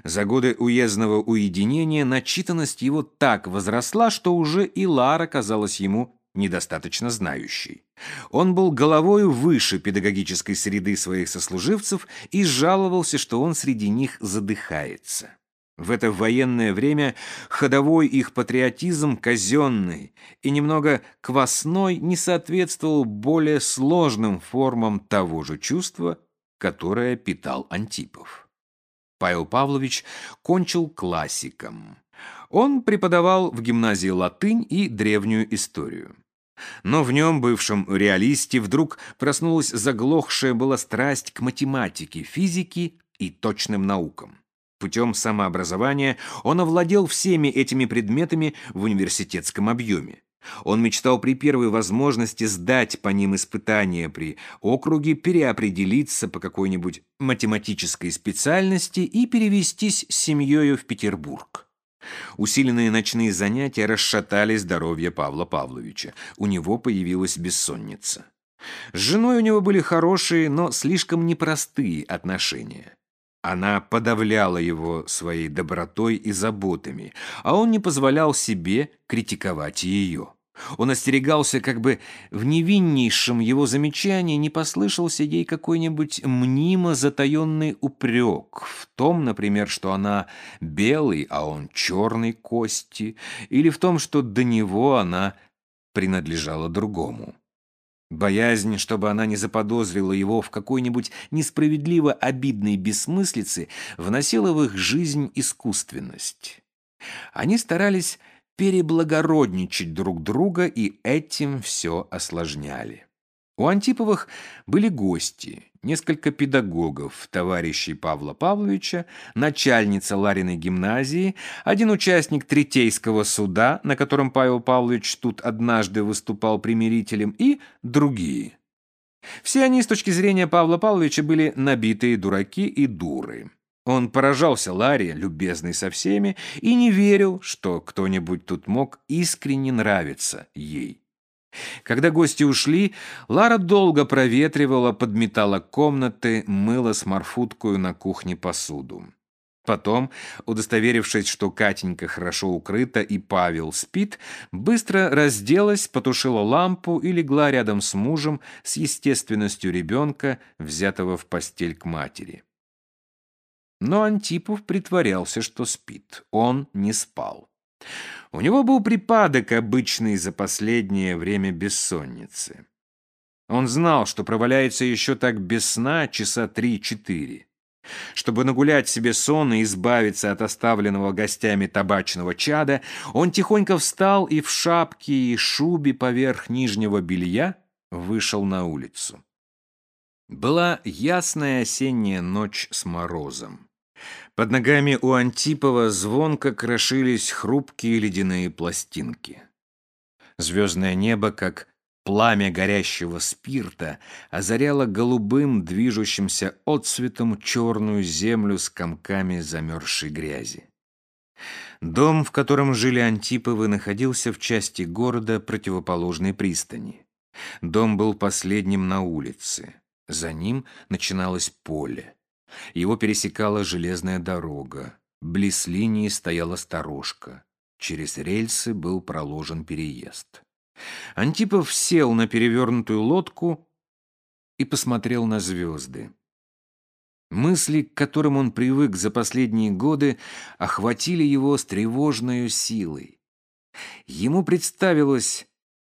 За годы уездного уединения начитанность его так возросла, что уже и Лара казалась ему недостаточно знающей. Он был головою выше педагогической среды своих сослуживцев и жаловался, что он среди них задыхается. В это военное время ходовой их патриотизм казенный и немного квасной не соответствовал более сложным формам того же чувства, которое питал Антипов. Павел Павлович кончил классиком. Он преподавал в гимназии латынь и древнюю историю. Но в нем, бывшем реалисте, вдруг проснулась заглохшая была страсть к математике, физике и точным наукам. Путем самообразования он овладел всеми этими предметами в университетском объеме. Он мечтал при первой возможности сдать по ним испытания при округе, переопределиться по какой-нибудь математической специальности и перевестись с семьей в Петербург. Усиленные ночные занятия расшатали здоровье Павла Павловича. У него появилась бессонница. С женой у него были хорошие, но слишком непростые отношения. Она подавляла его своей добротой и заботами, а он не позволял себе критиковать ее. Он остерегался, как бы в невиннейшем его замечании не послышался ей какой-нибудь мнимо затаенный упрек в том, например, что она белый, а он черной кости, или в том, что до него она принадлежала другому. Боязнь, чтобы она не заподозрила его в какой-нибудь несправедливо обидной бессмыслице, вносила в их жизнь искусственность. Они старались переблагородничать друг друга и этим все осложняли. У Антиповых были гости, несколько педагогов, товарищей Павла Павловича, начальница Лариной гимназии, один участник Третейского суда, на котором Павел Павлович тут однажды выступал примирителем, и другие. Все они, с точки зрения Павла Павловича, были набитые дураки и дуры. Он поражался Ларе, любезной со всеми, и не верил, что кто-нибудь тут мог искренне нравиться ей. Когда гости ушли, Лара долго проветривала, подметала комнаты, мыла с морфуткою на кухне посуду. Потом, удостоверившись, что Катенька хорошо укрыта и Павел спит, быстро разделась, потушила лампу и легла рядом с мужем с естественностью ребенка, взятого в постель к матери. Но Антипов притворялся, что спит. Он не спал. У него был припадок, обычный за последнее время бессонницы. Он знал, что проваляется еще так без сна часа три-четыре. Чтобы нагулять себе сон и избавиться от оставленного гостями табачного чада, он тихонько встал и в шапке и шубе поверх нижнего белья вышел на улицу. Была ясная осенняя ночь с морозом. Под ногами у Антипова звонко крошились хрупкие ледяные пластинки. Звездное небо, как Пламя горящего спирта озаряло голубым движущимся отцветом черную землю с комками замерзшей грязи. Дом, в котором жили Антиповы, находился в части города противоположной пристани. Дом был последним на улице. За ним начиналось поле. Его пересекала железная дорога. Близ линии стояла сторожка. Через рельсы был проложен переезд. Антипов сел на перевернутую лодку и посмотрел на звезды. Мысли, к которым он привык за последние годы, охватили его с тревожной силой. Ему представилось,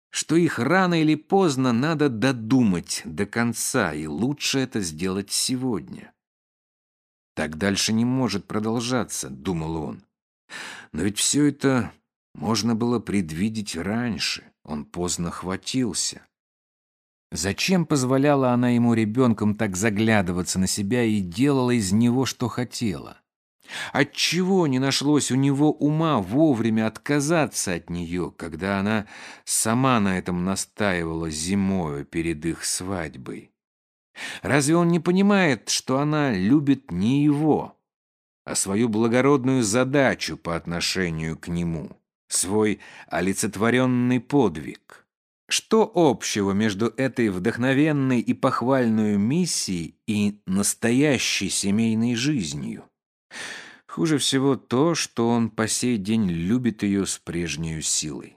что их рано или поздно надо додумать до конца, и лучше это сделать сегодня. «Так дальше не может продолжаться», — думал он. «Но ведь все это можно было предвидеть раньше. Он поздно хватился. Зачем позволяла она ему ребенком так заглядываться на себя и делала из него, что хотела? Отчего не нашлось у него ума вовремя отказаться от нее, когда она сама на этом настаивала зимою перед их свадьбой? Разве он не понимает, что она любит не его, а свою благородную задачу по отношению к нему? свой олицетворенный подвиг. Что общего между этой вдохновенной и похвальной миссией и настоящей семейной жизнью? Хуже всего то, что он по сей день любит ее с прежней силой.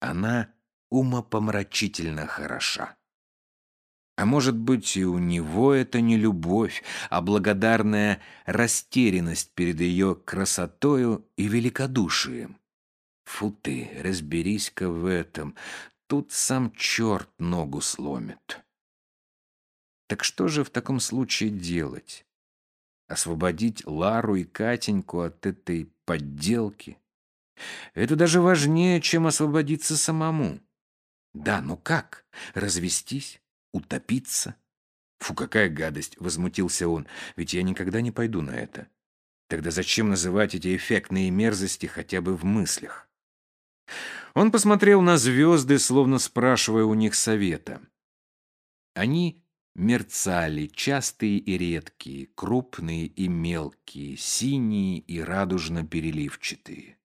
Она умопомрачительно хороша. А может быть, и у него это не любовь, а благодарная растерянность перед ее красотою и великодушием. Фу ты, разберись-ка в этом. Тут сам черт ногу сломит. Так что же в таком случае делать? Освободить Лару и Катеньку от этой подделки? Это даже важнее, чем освободиться самому. Да, ну как? Развестись? Утопиться? Фу, какая гадость, возмутился он, ведь я никогда не пойду на это. Тогда зачем называть эти эффектные мерзости хотя бы в мыслях? Он посмотрел на звезды, словно спрашивая у них совета. Они мерцали, частые и редкие, крупные и мелкие, синие и радужно-переливчатые.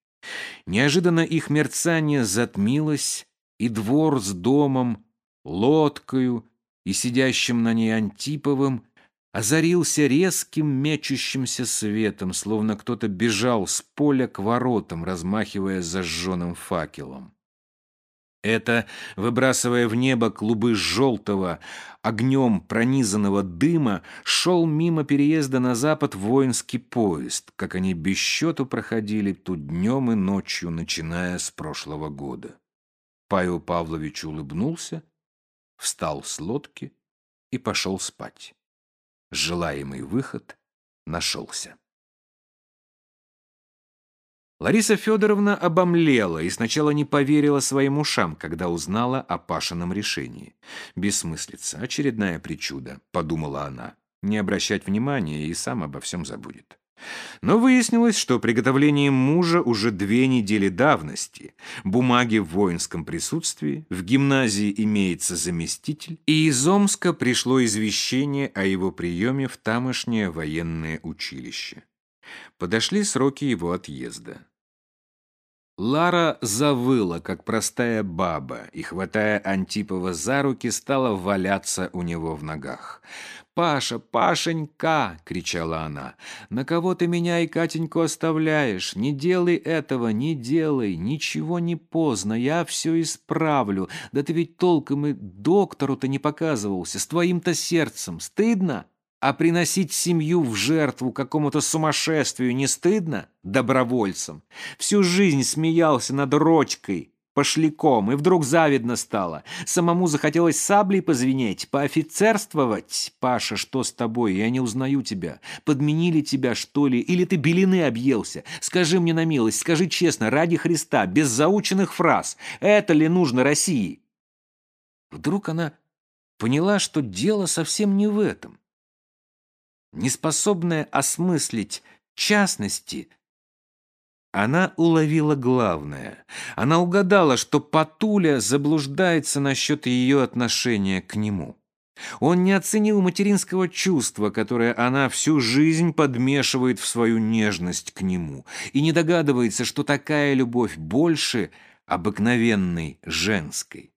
Неожиданно их мерцание затмилось, и двор с домом, лодкою и сидящим на ней Антиповым озарился резким мечущимся светом, словно кто-то бежал с поля к воротам, размахивая зажженным факелом. Это, выбрасывая в небо клубы желтого, огнем пронизанного дыма, шел мимо переезда на запад воинский поезд, как они без счету проходили тут днем и ночью, начиная с прошлого года. Павел Павлович улыбнулся, встал с лодки и пошел спать желаемый выход нашелся. Лариса Федоровна обомлела и сначала не поверила своим ушам, когда узнала о Пашином решении. «Бессмыслица, очередная причуда», — подумала она. «Не обращать внимания и сам обо всем забудет». Но выяснилось, что приготовлением мужа уже две недели давности, бумаги в воинском присутствии, в гимназии имеется заместитель, и из Омска пришло извещение о его приеме в тамошнее военное училище. Подошли сроки его отъезда. Лара завыла, как простая баба, и, хватая Антипова за руки, стала валяться у него в ногах. «Паша, Пашенька!» — кричала она. «На кого ты меня и Катеньку оставляешь? Не делай этого, не делай, ничего не поздно, я все исправлю. Да ты ведь толком и доктору-то не показывался, с твоим-то сердцем. Стыдно? А приносить семью в жертву какому-то сумасшествию не стыдно? Добровольцам. Всю жизнь смеялся над рочкой, пошляком, и вдруг завидно стало. Самому захотелось саблей позвенеть, поофицерствовать. Паша, что с тобой? Я не узнаю тебя. Подменили тебя, что ли? Или ты белины объелся? Скажи мне на милость, скажи честно, ради Христа, без заученных фраз. Это ли нужно России? Вдруг она поняла, что дело совсем не в этом неспособная осмыслить частности, она уловила главное. Она угадала, что Патуля заблуждается насчет ее отношения к нему. Он не оценил материнского чувства, которое она всю жизнь подмешивает в свою нежность к нему, и не догадывается, что такая любовь больше обыкновенной женской.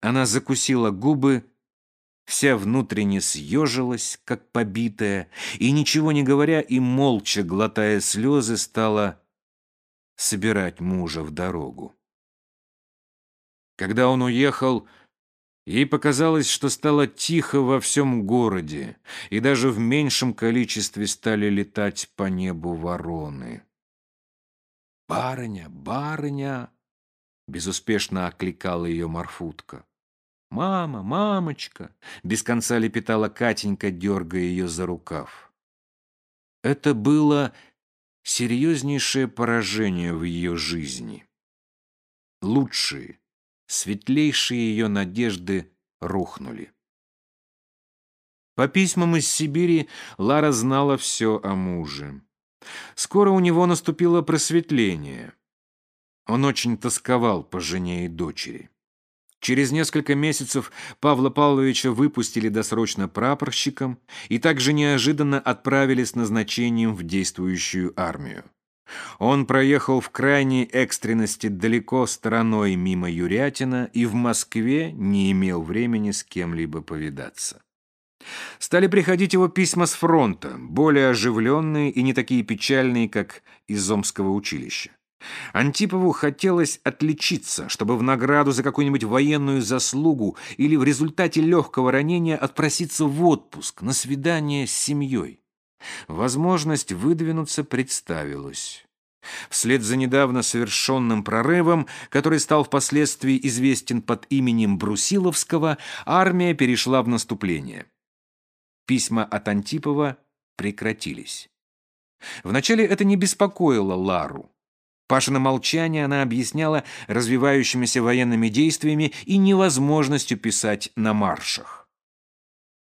Она закусила губы вся внутренне съежилась, как побитая, и, ничего не говоря и молча глотая слезы, стала собирать мужа в дорогу. Когда он уехал, ей показалось, что стало тихо во всем городе, и даже в меньшем количестве стали летать по небу вороны. «Барыня, барыня!» — безуспешно окликала ее Марфутка. «Мама, мамочка!» — без конца лепетала Катенька, дергая ее за рукав. Это было серьезнейшее поражение в ее жизни. Лучшие, светлейшие ее надежды рухнули. По письмам из Сибири Лара знала все о муже. Скоро у него наступило просветление. Он очень тосковал по жене и дочери. Через несколько месяцев Павла Павловича выпустили досрочно прапорщиком и также неожиданно отправили с назначением в действующую армию. Он проехал в крайней экстренности далеко стороной мимо Юрятина и в Москве не имел времени с кем-либо повидаться. Стали приходить его письма с фронта, более оживленные и не такие печальные, как из Омского училища. Антипову хотелось отличиться, чтобы в награду за какую-нибудь военную заслугу или в результате легкого ранения отпроситься в отпуск на свидание с семьей. Возможность выдвинуться представилась. Вслед за недавно совершенным прорывом, который стал впоследствии известен под именем Брусиловского, армия перешла в наступление. Письма от Антипова прекратились. Вначале это не беспокоило Лару. Пашина молчание она объясняла развивающимися военными действиями и невозможностью писать на маршах.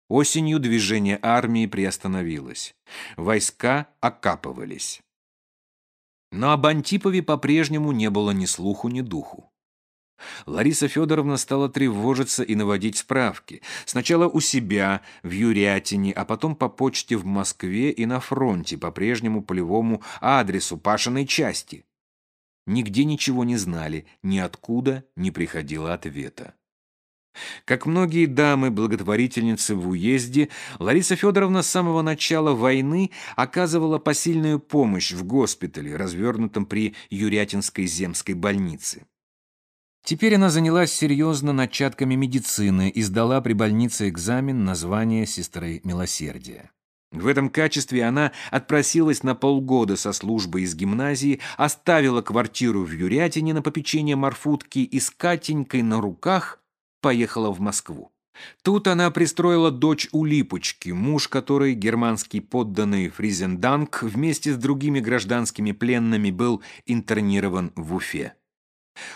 Осенью движение армии приостановилось. Войска окапывались. Но об Антипове по-прежнему не было ни слуху, ни духу. Лариса Федоровна стала тревожиться и наводить справки. Сначала у себя, в Юрятине, а потом по почте в Москве и на фронте, по прежнему полевому адресу Пашиной части. Нигде ничего не знали, ниоткуда не приходило ответа. Как многие дамы-благотворительницы в уезде, Лариса Федоровна с самого начала войны оказывала посильную помощь в госпитале, развернутом при Юрятинской земской больнице. Теперь она занялась серьезно начатками медицины и сдала при больнице экзамен на звание сестры милосердия. В этом качестве она отпросилась на полгода со службы из гимназии, оставила квартиру в Юрятине на попечение Марфутки и с Катенькой на руках поехала в Москву. Тут она пристроила дочь у Липочки, муж которой, германский подданный Фризенданг, вместе с другими гражданскими пленными был интернирован в Уфе.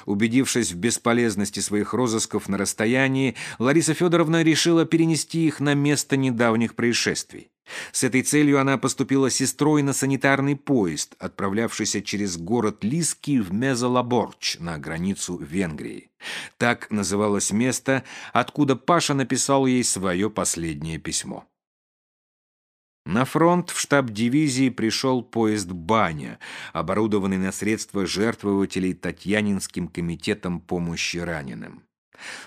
Убедившись в бесполезности своих розысков на расстоянии, Лариса Федоровна решила перенести их на место недавних происшествий. С этой целью она поступила сестрой на санитарный поезд, отправлявшийся через город Лиски в Мезолаборч на границу Венгрии. Так называлось место, откуда Паша написал ей свое последнее письмо. На фронт в штаб дивизии пришел поезд «Баня», оборудованный на средства жертвователей Татьянинским комитетом помощи раненым.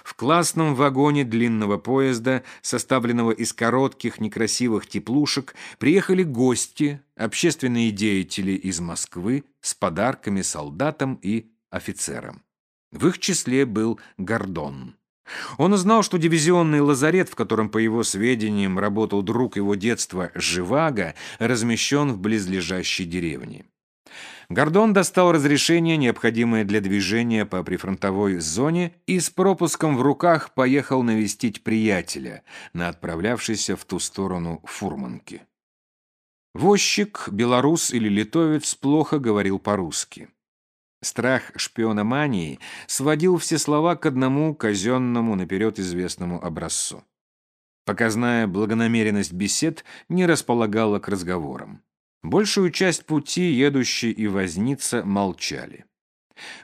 В классном вагоне длинного поезда, составленного из коротких некрасивых теплушек, приехали гости, общественные деятели из Москвы с подарками солдатам и офицерам. В их числе был Гордон. Он узнал, что дивизионный лазарет, в котором, по его сведениям, работал друг его детства Живаго, размещен в близлежащей деревне. Гордон достал разрешение, необходимое для движения по прифронтовой зоне, и с пропуском в руках поехал навестить приятеля, на отправлявшийся в ту сторону фурманки. Возчик, белорус или литовец, плохо говорил по-русски. Страх шпиономании сводил все слова к одному казенному, наперед известному образцу. Показная благонамеренность бесед не располагала к разговорам. Большую часть пути едущий и возница молчали.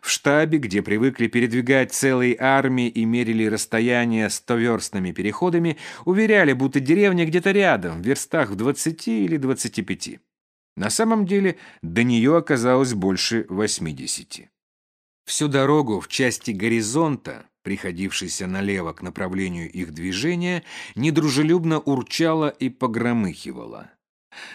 В штабе, где привыкли передвигать целые армии и мерили расстояние стоверстными переходами, уверяли, будто деревня где-то рядом, в верстах в 20 или 25. На самом деле до нее оказалось больше 80. Всю дорогу в части горизонта, приходившейся налево к направлению их движения, недружелюбно урчала и погромыхивала.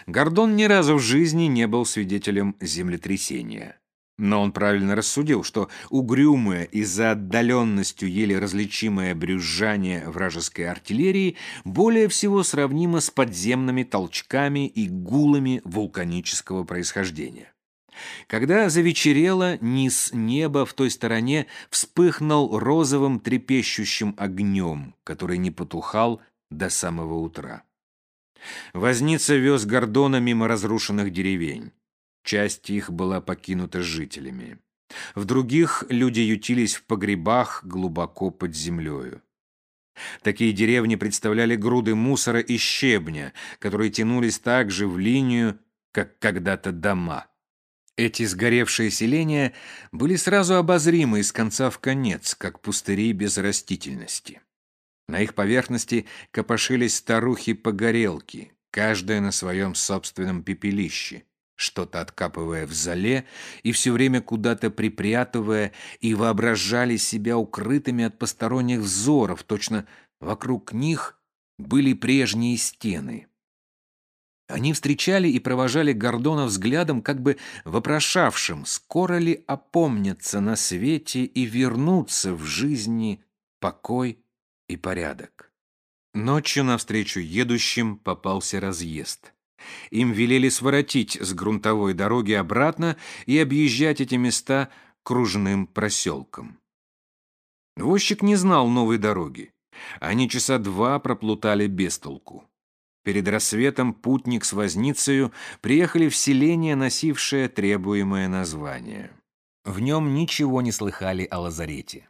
Гордон ни разу в жизни не был свидетелем землетрясения. Но он правильно рассудил, что угрюмое и за отдаленностью еле различимое брюзжание вражеской артиллерии более всего сравнимо с подземными толчками и гулами вулканического происхождения. Когда завечерело, низ неба в той стороне вспыхнул розовым трепещущим огнем, который не потухал до самого утра. Возница вез Гордона мимо разрушенных деревень. Часть их была покинута жителями. В других люди ютились в погребах глубоко под землею. Такие деревни представляли груды мусора и щебня, которые тянулись также в линию, как когда-то дома. Эти сгоревшие селения были сразу обозримы из конца в конец, как пустыри без растительности. На их поверхности копошились старухи-погорелки, каждая на своем собственном пепелище, что-то откапывая в зале и все время куда-то припрятывая, и воображали себя укрытыми от посторонних взоров, точно вокруг них были прежние стены. Они встречали и провожали Гордона взглядом, как бы вопрошавшим, скоро ли опомнятся на свете и вернутся в жизни покой и порядок. Ночью навстречу едущим попался разъезд. Им велели своротить с грунтовой дороги обратно и объезжать эти места кружным проселком. Возчик не знал новой дороги. Они часа два проплутали без толку. Перед рассветом путник с возницею приехали в селение, носившее требуемое название. В нем ничего не слыхали о лазарете.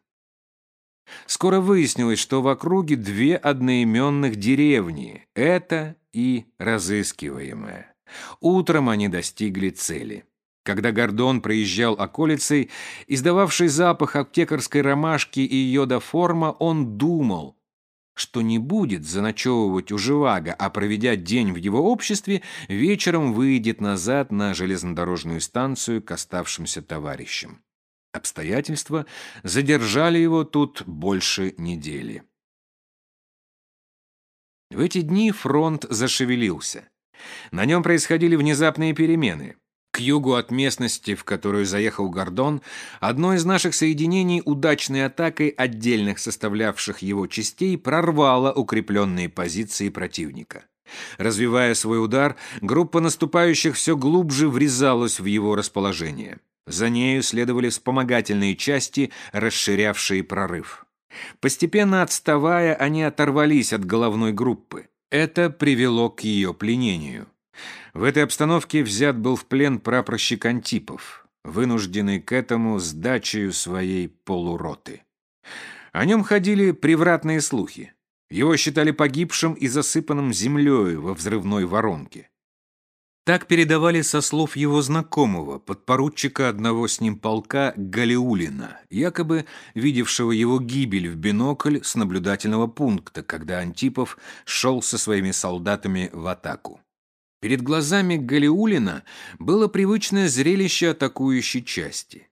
Скоро выяснилось, что в округе две одноименных деревни – это и разыскиваемая. Утром они достигли цели. Когда Гордон проезжал околицей, издававший запах аптекарской ромашки и йодоформа, он думал, что не будет заночевывать у Живаго, а проведя день в его обществе, вечером выйдет назад на железнодорожную станцию к оставшимся товарищам. Обстоятельства задержали его тут больше недели. В эти дни фронт зашевелился. На нем происходили внезапные перемены. К югу от местности, в которую заехал Гордон, одно из наших соединений удачной атакой отдельных составлявших его частей прорвало укрепленные позиции противника. Развивая свой удар, группа наступающих все глубже врезалась в его расположение. За нею следовали вспомогательные части, расширявшие прорыв. Постепенно отставая, они оторвались от головной группы. Это привело к ее пленению. В этой обстановке взят был в плен прапорщик Антипов, вынужденный к этому сдачею своей полуроты. О нем ходили превратные слухи. Его считали погибшим и засыпанным землей во взрывной воронке. Так передавали со слов его знакомого, подпоручика одного с ним полка Галиулина, якобы видевшего его гибель в бинокль с наблюдательного пункта, когда Антипов шел со своими солдатами в атаку. Перед глазами Галиулина было привычное зрелище атакующей части.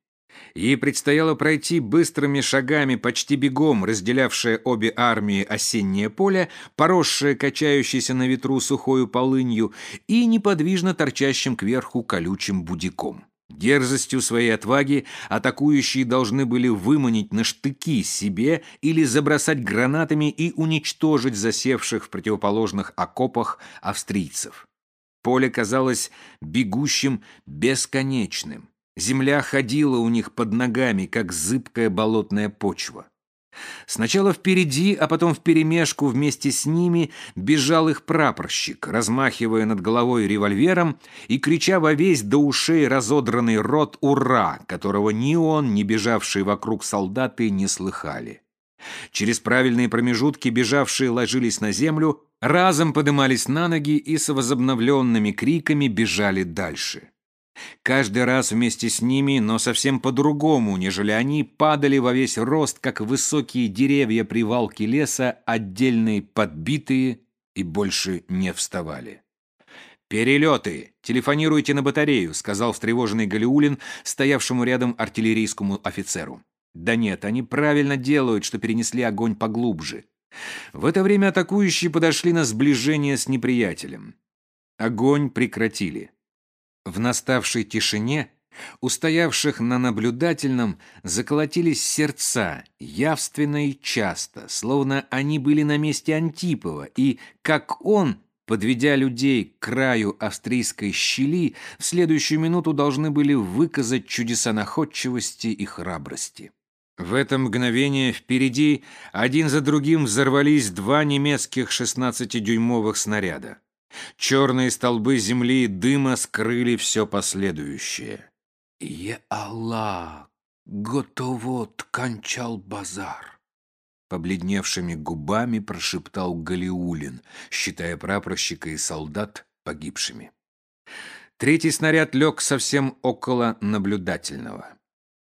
Ей предстояло пройти быстрыми шагами, почти бегом, разделявшее обе армии осеннее поле, поросшее качающейся на ветру сухою полынью и неподвижно торчащим кверху колючим будиком. Дерзостью своей отваги атакующие должны были выманить на штыки себе или забросать гранатами и уничтожить засевших в противоположных окопах австрийцев. Поле казалось бегущим бесконечным. Земля ходила у них под ногами, как зыбкая болотная почва. Сначала впереди, а потом вперемешку вместе с ними бежал их прапорщик, размахивая над головой револьвером и крича во весь до ушей разодранный рот «Ура!», которого ни он, ни бежавшие вокруг солдаты не слыхали. Через правильные промежутки бежавшие ложились на землю, разом подымались на ноги и с возобновленными криками бежали дальше. Каждый раз вместе с ними, но совсем по-другому, нежели они падали во весь рост, как высокие деревья при валке леса, отдельные подбитые и больше не вставали. «Перелеты! Телефонируйте на батарею», — сказал встревоженный Галиулин, стоявшему рядом артиллерийскому офицеру. «Да нет, они правильно делают, что перенесли огонь поглубже». В это время атакующие подошли на сближение с неприятелем. Огонь прекратили. В наставшей тишине устоявших на наблюдательном заколотились сердца, явственно и часто, словно они были на месте Антипова, и, как он, подведя людей к краю австрийской щели, в следующую минуту должны были выказать чудеса находчивости и храбрости. В это мгновение впереди один за другим взорвались два немецких 16-дюймовых снаряда. Черные столбы земли и дыма скрыли все последующее. «Е Аллах! Готово кончал базар!» Побледневшими губами прошептал Галиулин, считая прапорщика и солдат погибшими. Третий снаряд лег совсем около наблюдательного.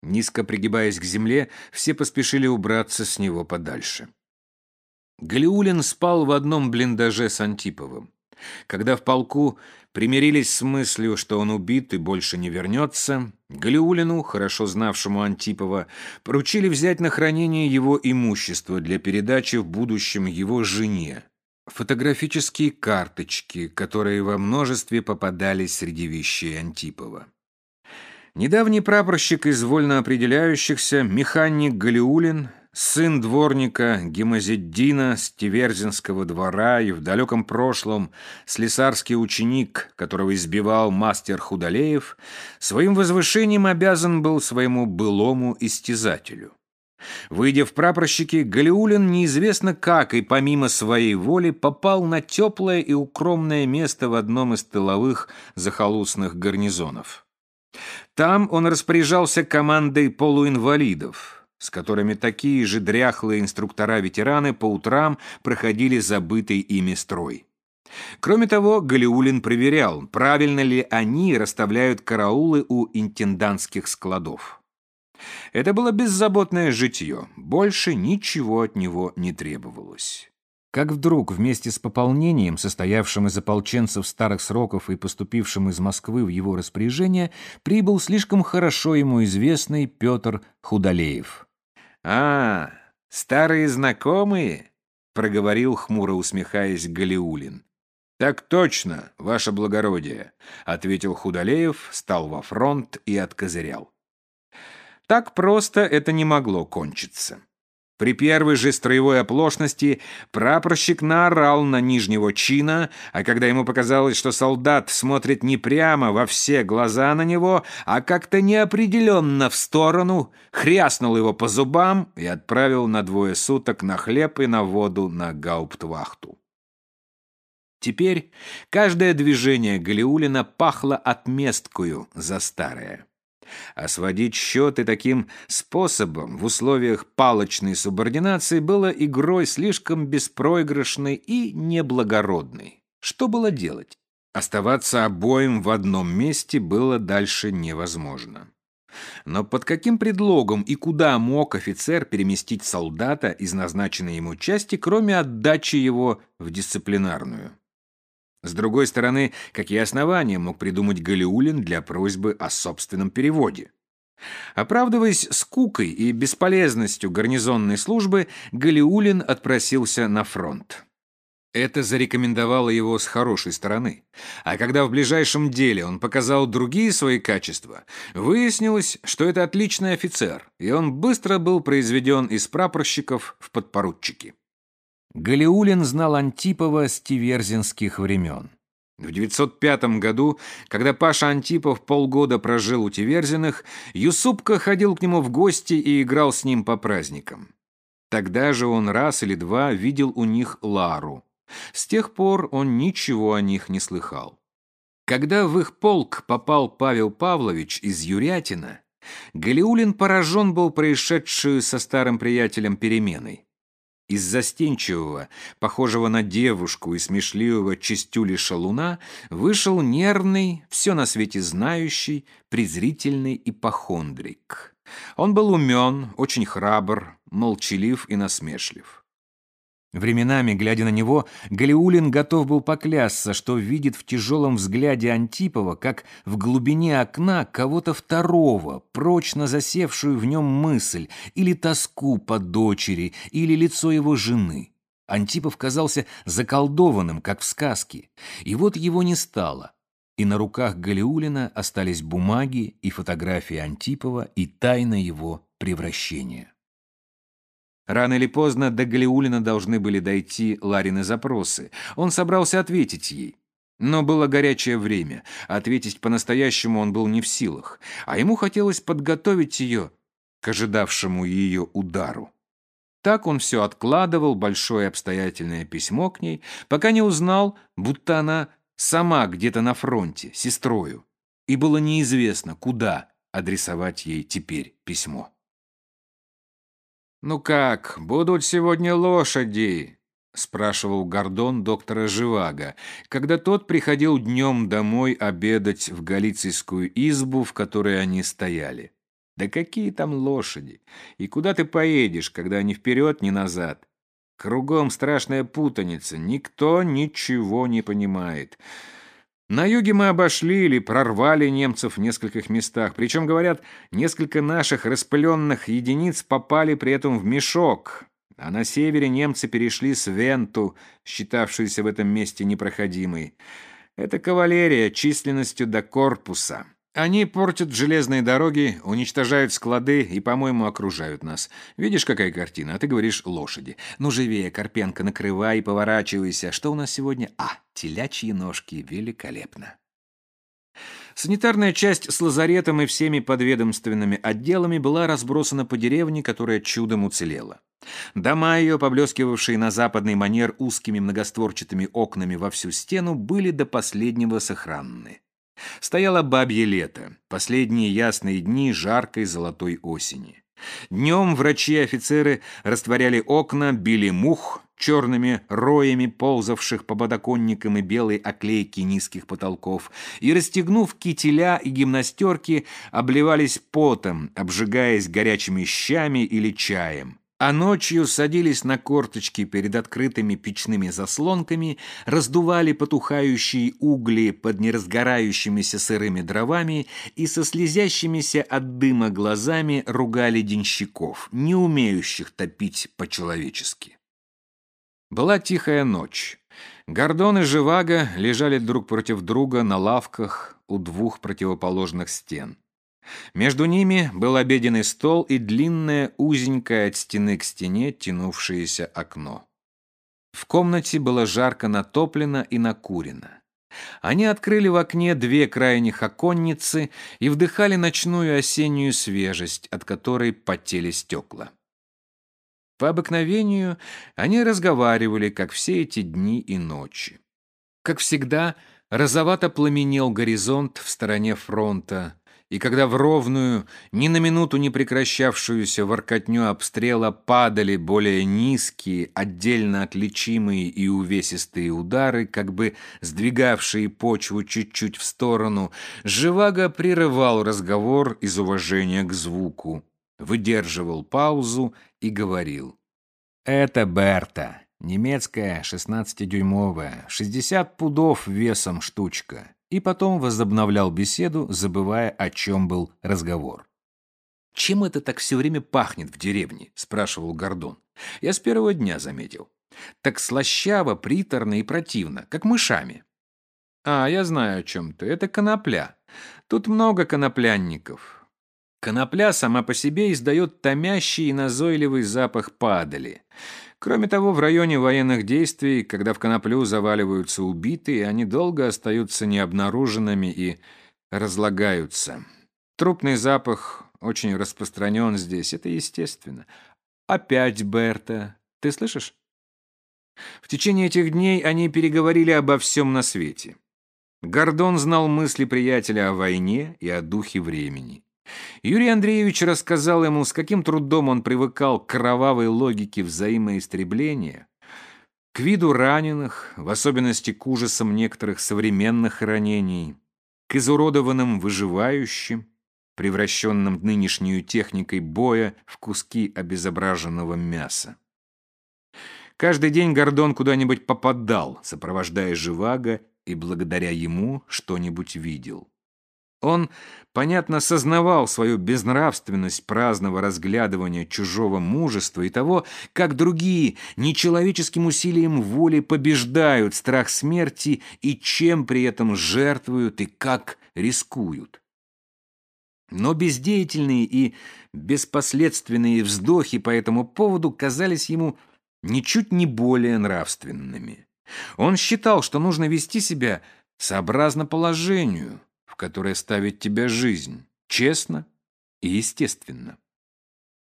Низко пригибаясь к земле, все поспешили убраться с него подальше. Галиулин спал в одном блиндаже с Антиповым. Когда в полку примирились с мыслью, что он убит и больше не вернется, Галиулину, хорошо знавшему Антипова, поручили взять на хранение его имущество для передачи в будущем его жене. Фотографические карточки, которые во множестве попадались среди вещей Антипова. Недавний прапорщик из вольно определяющихся, механик Галиулин, сын дворника Гемозиддина с Тиверзинского двора и в далеком прошлом слесарский ученик, которого избивал мастер Худалеев, своим возвышением обязан был своему былому истязателю. Выйдя в прапорщики, Галиулин неизвестно как и помимо своей воли попал на теплое и укромное место в одном из тыловых захолустных гарнизонов. Там он распоряжался командой полуинвалидов – с которыми такие же дряхлые инструктора-ветераны по утрам проходили забытый ими строй. Кроме того, Галиулин проверял, правильно ли они расставляют караулы у интендантских складов. Это было беззаботное житье, больше ничего от него не требовалось. Как вдруг вместе с пополнением, состоявшим из ополченцев старых сроков и поступившим из Москвы в его распоряжение, прибыл слишком хорошо ему известный Петр Худалеев. «А, старые знакомые?» — проговорил, хмуро усмехаясь, Галиулин. «Так точно, ваше благородие», — ответил Худалеев, стал во фронт и откозырял. Так просто это не могло кончиться. При первой же строевой оплошности прапорщик наорал на нижнего чина, а когда ему показалось, что солдат смотрит не прямо во все глаза на него, а как-то неопределенно в сторону, хряснул его по зубам и отправил на двое суток на хлеб и на воду на гауптвахту. Теперь каждое движение Галиулина пахло отместкою за старое. А сводить счеты таким способом в условиях палочной субординации было игрой слишком беспроигрышной и неблагородной. Что было делать? Оставаться обоим в одном месте было дальше невозможно. Но под каким предлогом и куда мог офицер переместить солдата из назначенной ему части, кроме отдачи его в дисциплинарную? С другой стороны, какие основания мог придумать Галиулин для просьбы о собственном переводе? Оправдываясь скукой и бесполезностью гарнизонной службы, Галиулин отпросился на фронт. Это зарекомендовало его с хорошей стороны. А когда в ближайшем деле он показал другие свои качества, выяснилось, что это отличный офицер, и он быстро был произведен из прапорщиков в подпоручики. Галиулин знал Антипова с тиверзинских времен. В 905 году, когда Паша Антипов полгода прожил у Тиверзиных, Юсупка ходил к нему в гости и играл с ним по праздникам. Тогда же он раз или два видел у них Лару. С тех пор он ничего о них не слыхал. Когда в их полк попал Павел Павлович из Юрятина, Галиулин поражен был происшедшую со старым приятелем переменой. Из застенчивого, похожего на девушку и смешливого чистюли шалуна, вышел нервный, все на свете знающий, презрительный ипохондрик. Он был умен, очень храбр, молчалив и насмешлив. Временами, глядя на него, Галиулин готов был поклясться, что видит в тяжелом взгляде Антипова, как в глубине окна кого-то второго, прочно засевшую в нем мысль, или тоску по дочери, или лицо его жены. Антипов казался заколдованным, как в сказке, и вот его не стало. И на руках Галиулина остались бумаги и фотографии Антипова и тайна его превращения. Рано или поздно до Галиулина должны были дойти Ларины запросы. Он собрался ответить ей. Но было горячее время. Ответить по-настоящему он был не в силах. А ему хотелось подготовить ее к ожидавшему ее удару. Так он все откладывал, большое обстоятельное письмо к ней, пока не узнал, будто она сама где-то на фронте, сестрою. И было неизвестно, куда адресовать ей теперь письмо. «Ну как, будут сегодня лошади?» — спрашивал Гордон доктора Живаго, когда тот приходил днем домой обедать в галицийскую избу, в которой они стояли. «Да какие там лошади? И куда ты поедешь, когда ни вперед, ни назад? Кругом страшная путаница, никто ничего не понимает». На юге мы обошли или прорвали немцев в нескольких местах. Причем, говорят, несколько наших распыленных единиц попали при этом в мешок. А на севере немцы перешли с Венту, считавшуюся в этом месте непроходимой. Это кавалерия численностью до корпуса. Они портят железные дороги, уничтожают склады и, по-моему, окружают нас. Видишь, какая картина? А ты говоришь лошади. Ну, живее, Карпенко, накрывай и поворачивайся. Что у нас сегодня? А, телячьи ножки. Великолепно. Санитарная часть с лазаретом и всеми подведомственными отделами была разбросана по деревне, которая чудом уцелела. Дома ее, поблескивавшие на западный манер узкими многостворчатыми окнами во всю стену, были до последнего сохранны. Стояло бабье лето, последние ясные дни жаркой золотой осени. Днем врачи и офицеры растворяли окна, били мух, черными роями ползавших по подоконникам и белой оклейки низких потолков, и, расстегнув кителя и гимнастерки, обливались потом, обжигаясь горячими щами или чаем а ночью садились на корточки перед открытыми печными заслонками, раздували потухающие угли под неразгорающимися сырыми дровами и со слезящимися от дыма глазами ругали денщиков, не умеющих топить по-человечески. Была тихая ночь. Гордон и Живаго лежали друг против друга на лавках у двух противоположных стен. Между ними был обеденный стол и длинное, узенькое от стены к стене тянувшееся окно. В комнате было жарко натоплено и накурено. Они открыли в окне две крайних оконницы и вдыхали ночную осеннюю свежесть, от которой потели стекла. По обыкновению они разговаривали, как все эти дни и ночи. Как всегда, розовато пламенел горизонт в стороне фронта, и когда в ровную, ни на минуту не прекращавшуюся воркотню обстрела падали более низкие, отдельно отличимые и увесистые удары, как бы сдвигавшие почву чуть-чуть в сторону, Живаго прерывал разговор из уважения к звуку, выдерживал паузу и говорил. «Это Берта, немецкая, 16-дюймовая, 60 пудов весом штучка и потом возобновлял беседу, забывая, о чем был разговор. «Чем это так все время пахнет в деревне?» – спрашивал Гордон. «Я с первого дня заметил. Так слащаво, приторно и противно, как мышами. А, я знаю о чем ты. Это конопля. Тут много коноплянников. Конопля сама по себе издает томящий и назойливый запах падали. Кроме того, в районе военных действий, когда в коноплю заваливаются убитые, они долго остаются необнаруженными и разлагаются. Трупный запах очень распространен здесь, это естественно. Опять Берта. Ты слышишь? В течение этих дней они переговорили обо всем на свете. Гордон знал мысли приятеля о войне и о духе времени. Юрий Андреевич рассказал ему, с каким трудом он привыкал к кровавой логике взаимоистребления, к виду раненых, в особенности к ужасам некоторых современных ранений, к изуродованным выживающим, превращенным нынешнюю техникой боя в куски обезображенного мяса. Каждый день Гордон куда-нибудь попадал, сопровождая Живаго, и благодаря ему что-нибудь видел. Он, понятно, сознавал свою безнравственность праздного разглядывания чужого мужества и того, как другие нечеловеческим усилием воли побеждают страх смерти и чем при этом жертвуют и как рискуют. Но бездеятельные и беспоследственные вздохи по этому поводу казались ему ничуть не более нравственными. Он считал, что нужно вести себя сообразно положению – в которое ставит тебя жизнь, честно и естественно.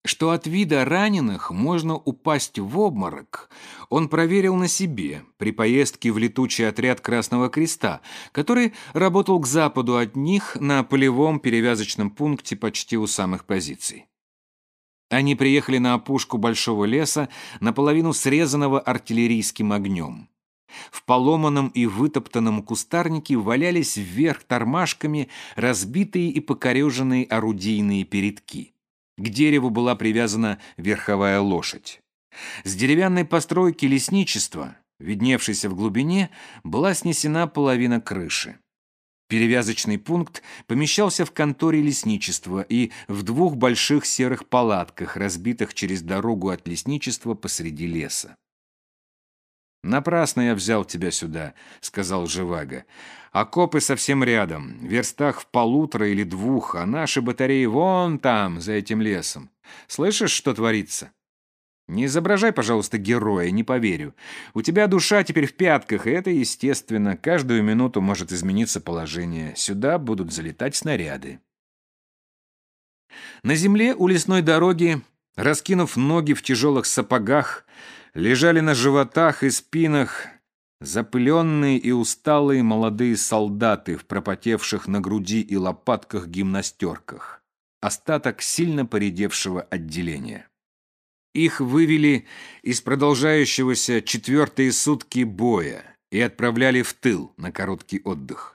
Что от вида раненых можно упасть в обморок, он проверил на себе при поездке в летучий отряд Красного Креста, который работал к западу от них на полевом перевязочном пункте почти у самых позиций. Они приехали на опушку большого леса, наполовину срезанного артиллерийским огнем. В поломанном и вытоптанном кустарнике валялись вверх тормашками разбитые и покореженные орудийные передки. К дереву была привязана верховая лошадь. С деревянной постройки лесничества, видневшейся в глубине, была снесена половина крыши. Перевязочный пункт помещался в конторе лесничества и в двух больших серых палатках, разбитых через дорогу от лесничества посреди леса. «Напрасно я взял тебя сюда», — сказал Живаго. «Окопы совсем рядом, в верстах в полутора или двух, а наши батареи вон там, за этим лесом. Слышишь, что творится?» «Не изображай, пожалуйста, героя, не поверю. У тебя душа теперь в пятках, и это естественно. Каждую минуту может измениться положение. Сюда будут залетать снаряды». На земле у лесной дороги, раскинув ноги в тяжелых сапогах, лежали на животах и спинах запыленные и усталые молодые солдаты в пропотевших на груди и лопатках гимнастерках, остаток сильно поредевшего отделения. Их вывели из продолжающегося четвертые сутки боя и отправляли в тыл на короткий отдых.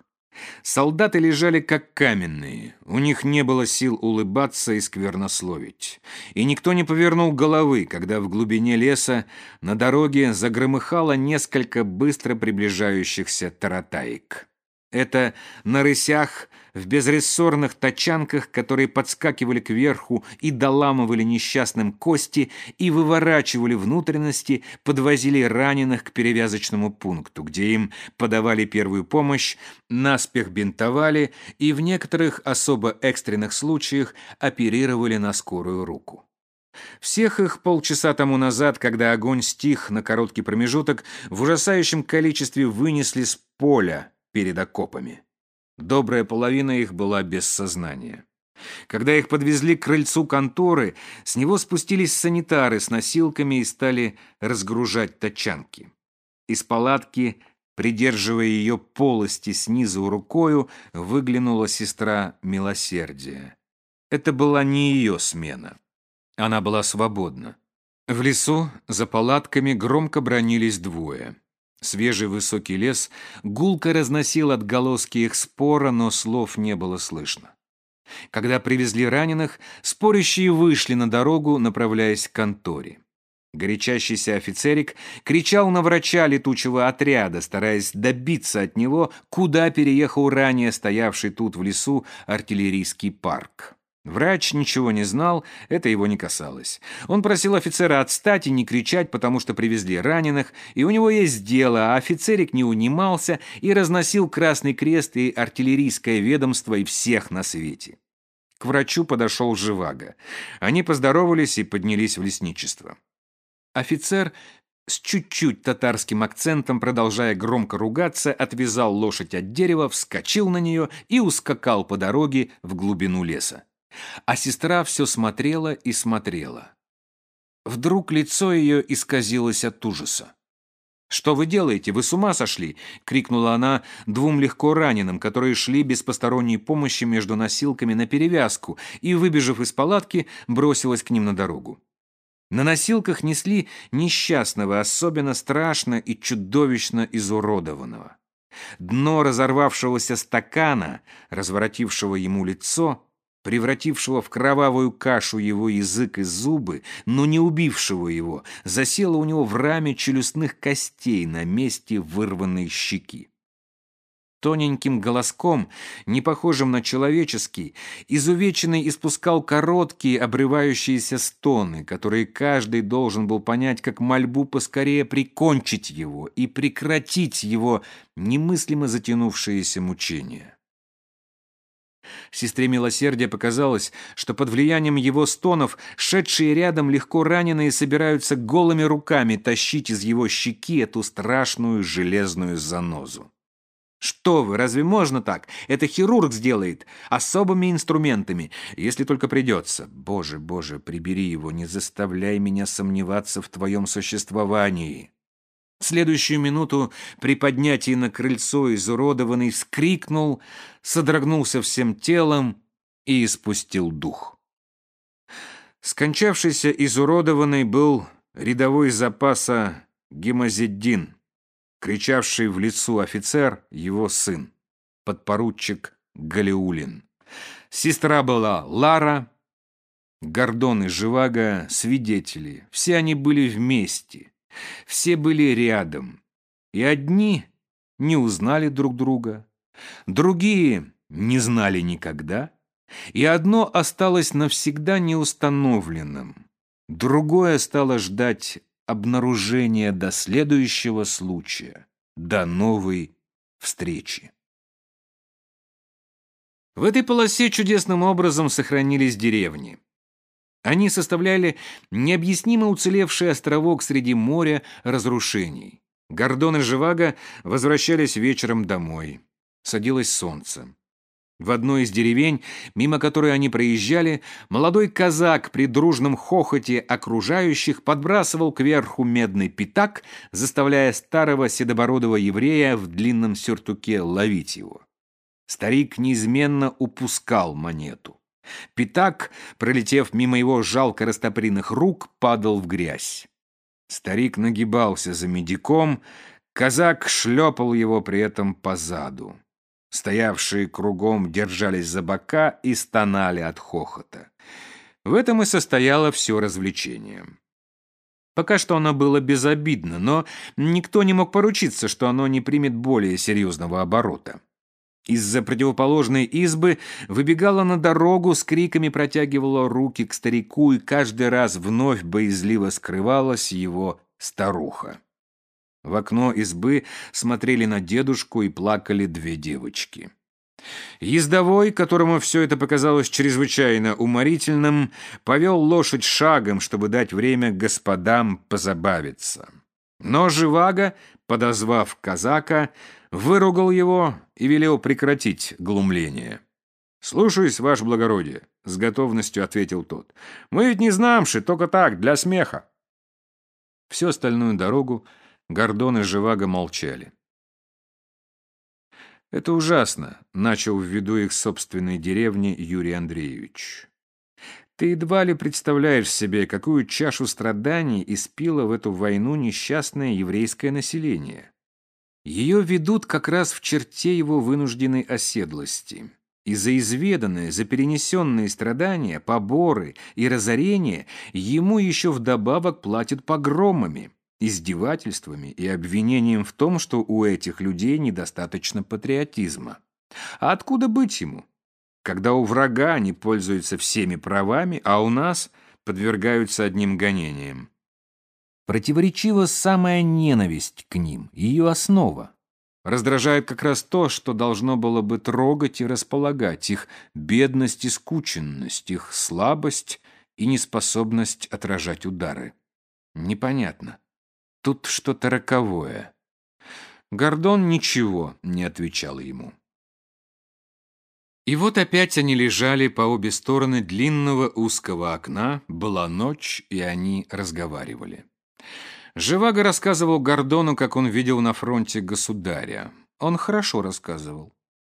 Солдаты лежали как каменные, у них не было сил улыбаться и сквернословить. И никто не повернул головы, когда в глубине леса на дороге загромыхало несколько быстро приближающихся таратаек. Это на рысях, в безрессорных тачанках, которые подскакивали кверху и доламывали несчастным кости и выворачивали внутренности, подвозили раненых к перевязочному пункту, где им подавали первую помощь, наспех бинтовали и в некоторых особо экстренных случаях оперировали на скорую руку. Всех их полчаса тому назад, когда огонь стих на короткий промежуток, в ужасающем количестве вынесли с поля, перед окопами. Добрая половина их была без сознания. Когда их подвезли к крыльцу конторы, с него спустились санитары с носилками и стали разгружать тачанки. Из палатки, придерживая ее полости снизу рукою, выглянула сестра милосердия. Это была не ее смена. Она была свободна. В лесу за палатками громко бронились двое. Свежий высокий лес гулко разносил отголоски их спора, но слов не было слышно. Когда привезли раненых, спорящие вышли на дорогу, направляясь к конторе. Горячащийся офицерик кричал на врача летучего отряда, стараясь добиться от него, куда переехал ранее стоявший тут в лесу артиллерийский парк. Врач ничего не знал, это его не касалось. Он просил офицера отстать и не кричать, потому что привезли раненых, и у него есть дело, а офицерик не унимался и разносил Красный Крест и артиллерийское ведомство и всех на свете. К врачу подошел Живаго. Они поздоровались и поднялись в лесничество. Офицер с чуть-чуть татарским акцентом, продолжая громко ругаться, отвязал лошадь от дерева, вскочил на нее и ускакал по дороге в глубину леса. А сестра все смотрела и смотрела. Вдруг лицо ее исказилось от ужаса. «Что вы делаете? Вы с ума сошли?» — крикнула она двум легко раненым, которые шли без посторонней помощи между носилками на перевязку, и, выбежав из палатки, бросилась к ним на дорогу. На носилках несли несчастного, особенно страшно и чудовищно изуродованного. Дно разорвавшегося стакана, разворотившего ему лицо, превратившего в кровавую кашу его язык и зубы, но не убившего его, засело у него в раме челюстных костей на месте вырванной щеки. Тоненьким голоском, не похожим на человеческий, изувеченный испускал короткие обрывающиеся стоны, которые каждый должен был понять как мольбу поскорее прикончить его и прекратить его немыслимо затянувшиеся мучения. Сестре милосердия показалось, что под влиянием его стонов шедшие рядом легко раненые собираются голыми руками тащить из его щеки эту страшную железную занозу. Что вы, разве можно так? Это хирург сделает, особыми инструментами, если только придется. Боже, Боже, прибери его, не заставляй меня сомневаться в твоем существовании. Следующую минуту при поднятии на крыльцо изуродованный вскрикнул, содрогнулся всем телом и испустил дух. Скончавшийся изуродованный был рядовой запаса Гемозиддин кричавший в лицо офицер, его сын, подпоручик Галиулин. Сестра была Лара, Гордон и Живаго — свидетели. Все они были вместе, все были рядом. И одни не узнали друг друга, другие не знали никогда, и одно осталось навсегда неустановленным, другое стало ждать обнаружения до следующего случая, до новой встречи. В этой полосе чудесным образом сохранились деревни. Они составляли необъяснимо уцелевший островок среди моря разрушений. Гордон и Живаго возвращались вечером домой. Садилось солнце. В одной из деревень, мимо которой они проезжали, молодой казак при дружном хохоте окружающих подбрасывал кверху медный пятак, заставляя старого седобородого еврея в длинном сюртуке ловить его. Старик неизменно упускал монету. Пятак, пролетев мимо его жалко растопыренных рук, падал в грязь. Старик нагибался за медиком, казак шлепал его при этом по заду. Стоявшие кругом держались за бока и стонали от хохота. В этом и состояло все развлечение. Пока что оно было безобидно, но никто не мог поручиться, что оно не примет более серьезного оборота. Из-за противоположной избы выбегала на дорогу, с криками протягивала руки к старику, и каждый раз вновь боязливо скрывалась его старуха. В окно избы смотрели на дедушку и плакали две девочки. Ездовой, которому все это показалось чрезвычайно уморительным, повел лошадь шагом, чтобы дать время господам позабавиться. Но Живаго, подозвав казака, выругал его и велел прекратить глумление. «Слушаюсь, ваше благородие», — с готовностью ответил тот. «Мы ведь не знамши, только так, для смеха». Всю остальную дорогу Гордон и Живаго молчали. «Это ужасно», — начал в виду их собственной деревни Юрий Андреевич. «Ты едва ли представляешь себе, какую чашу страданий испило в эту войну несчастное еврейское население. Ее ведут как раз в черте его вынужденной оседлости». И за изведанные, за перенесенные страдания, поборы и разорения ему еще вдобавок платят погромами издевательствами и обвинением в том, что у этих людей недостаточно патриотизма. А откуда быть ему? когда у врага они пользуются всеми правами, а у нас подвергаются одним гонениям. Противоречива самая ненависть к ним, ее основа. Раздражает как раз то, что должно было бы трогать и располагать их бедность и скученность, их слабость и неспособность отражать удары. Непонятно. Тут что-то роковое. Гордон ничего не отвечал ему. И вот опять они лежали по обе стороны длинного узкого окна, была ночь, и они разговаривали. Живаго рассказывал Гордону, как он видел на фронте государя. Он хорошо рассказывал.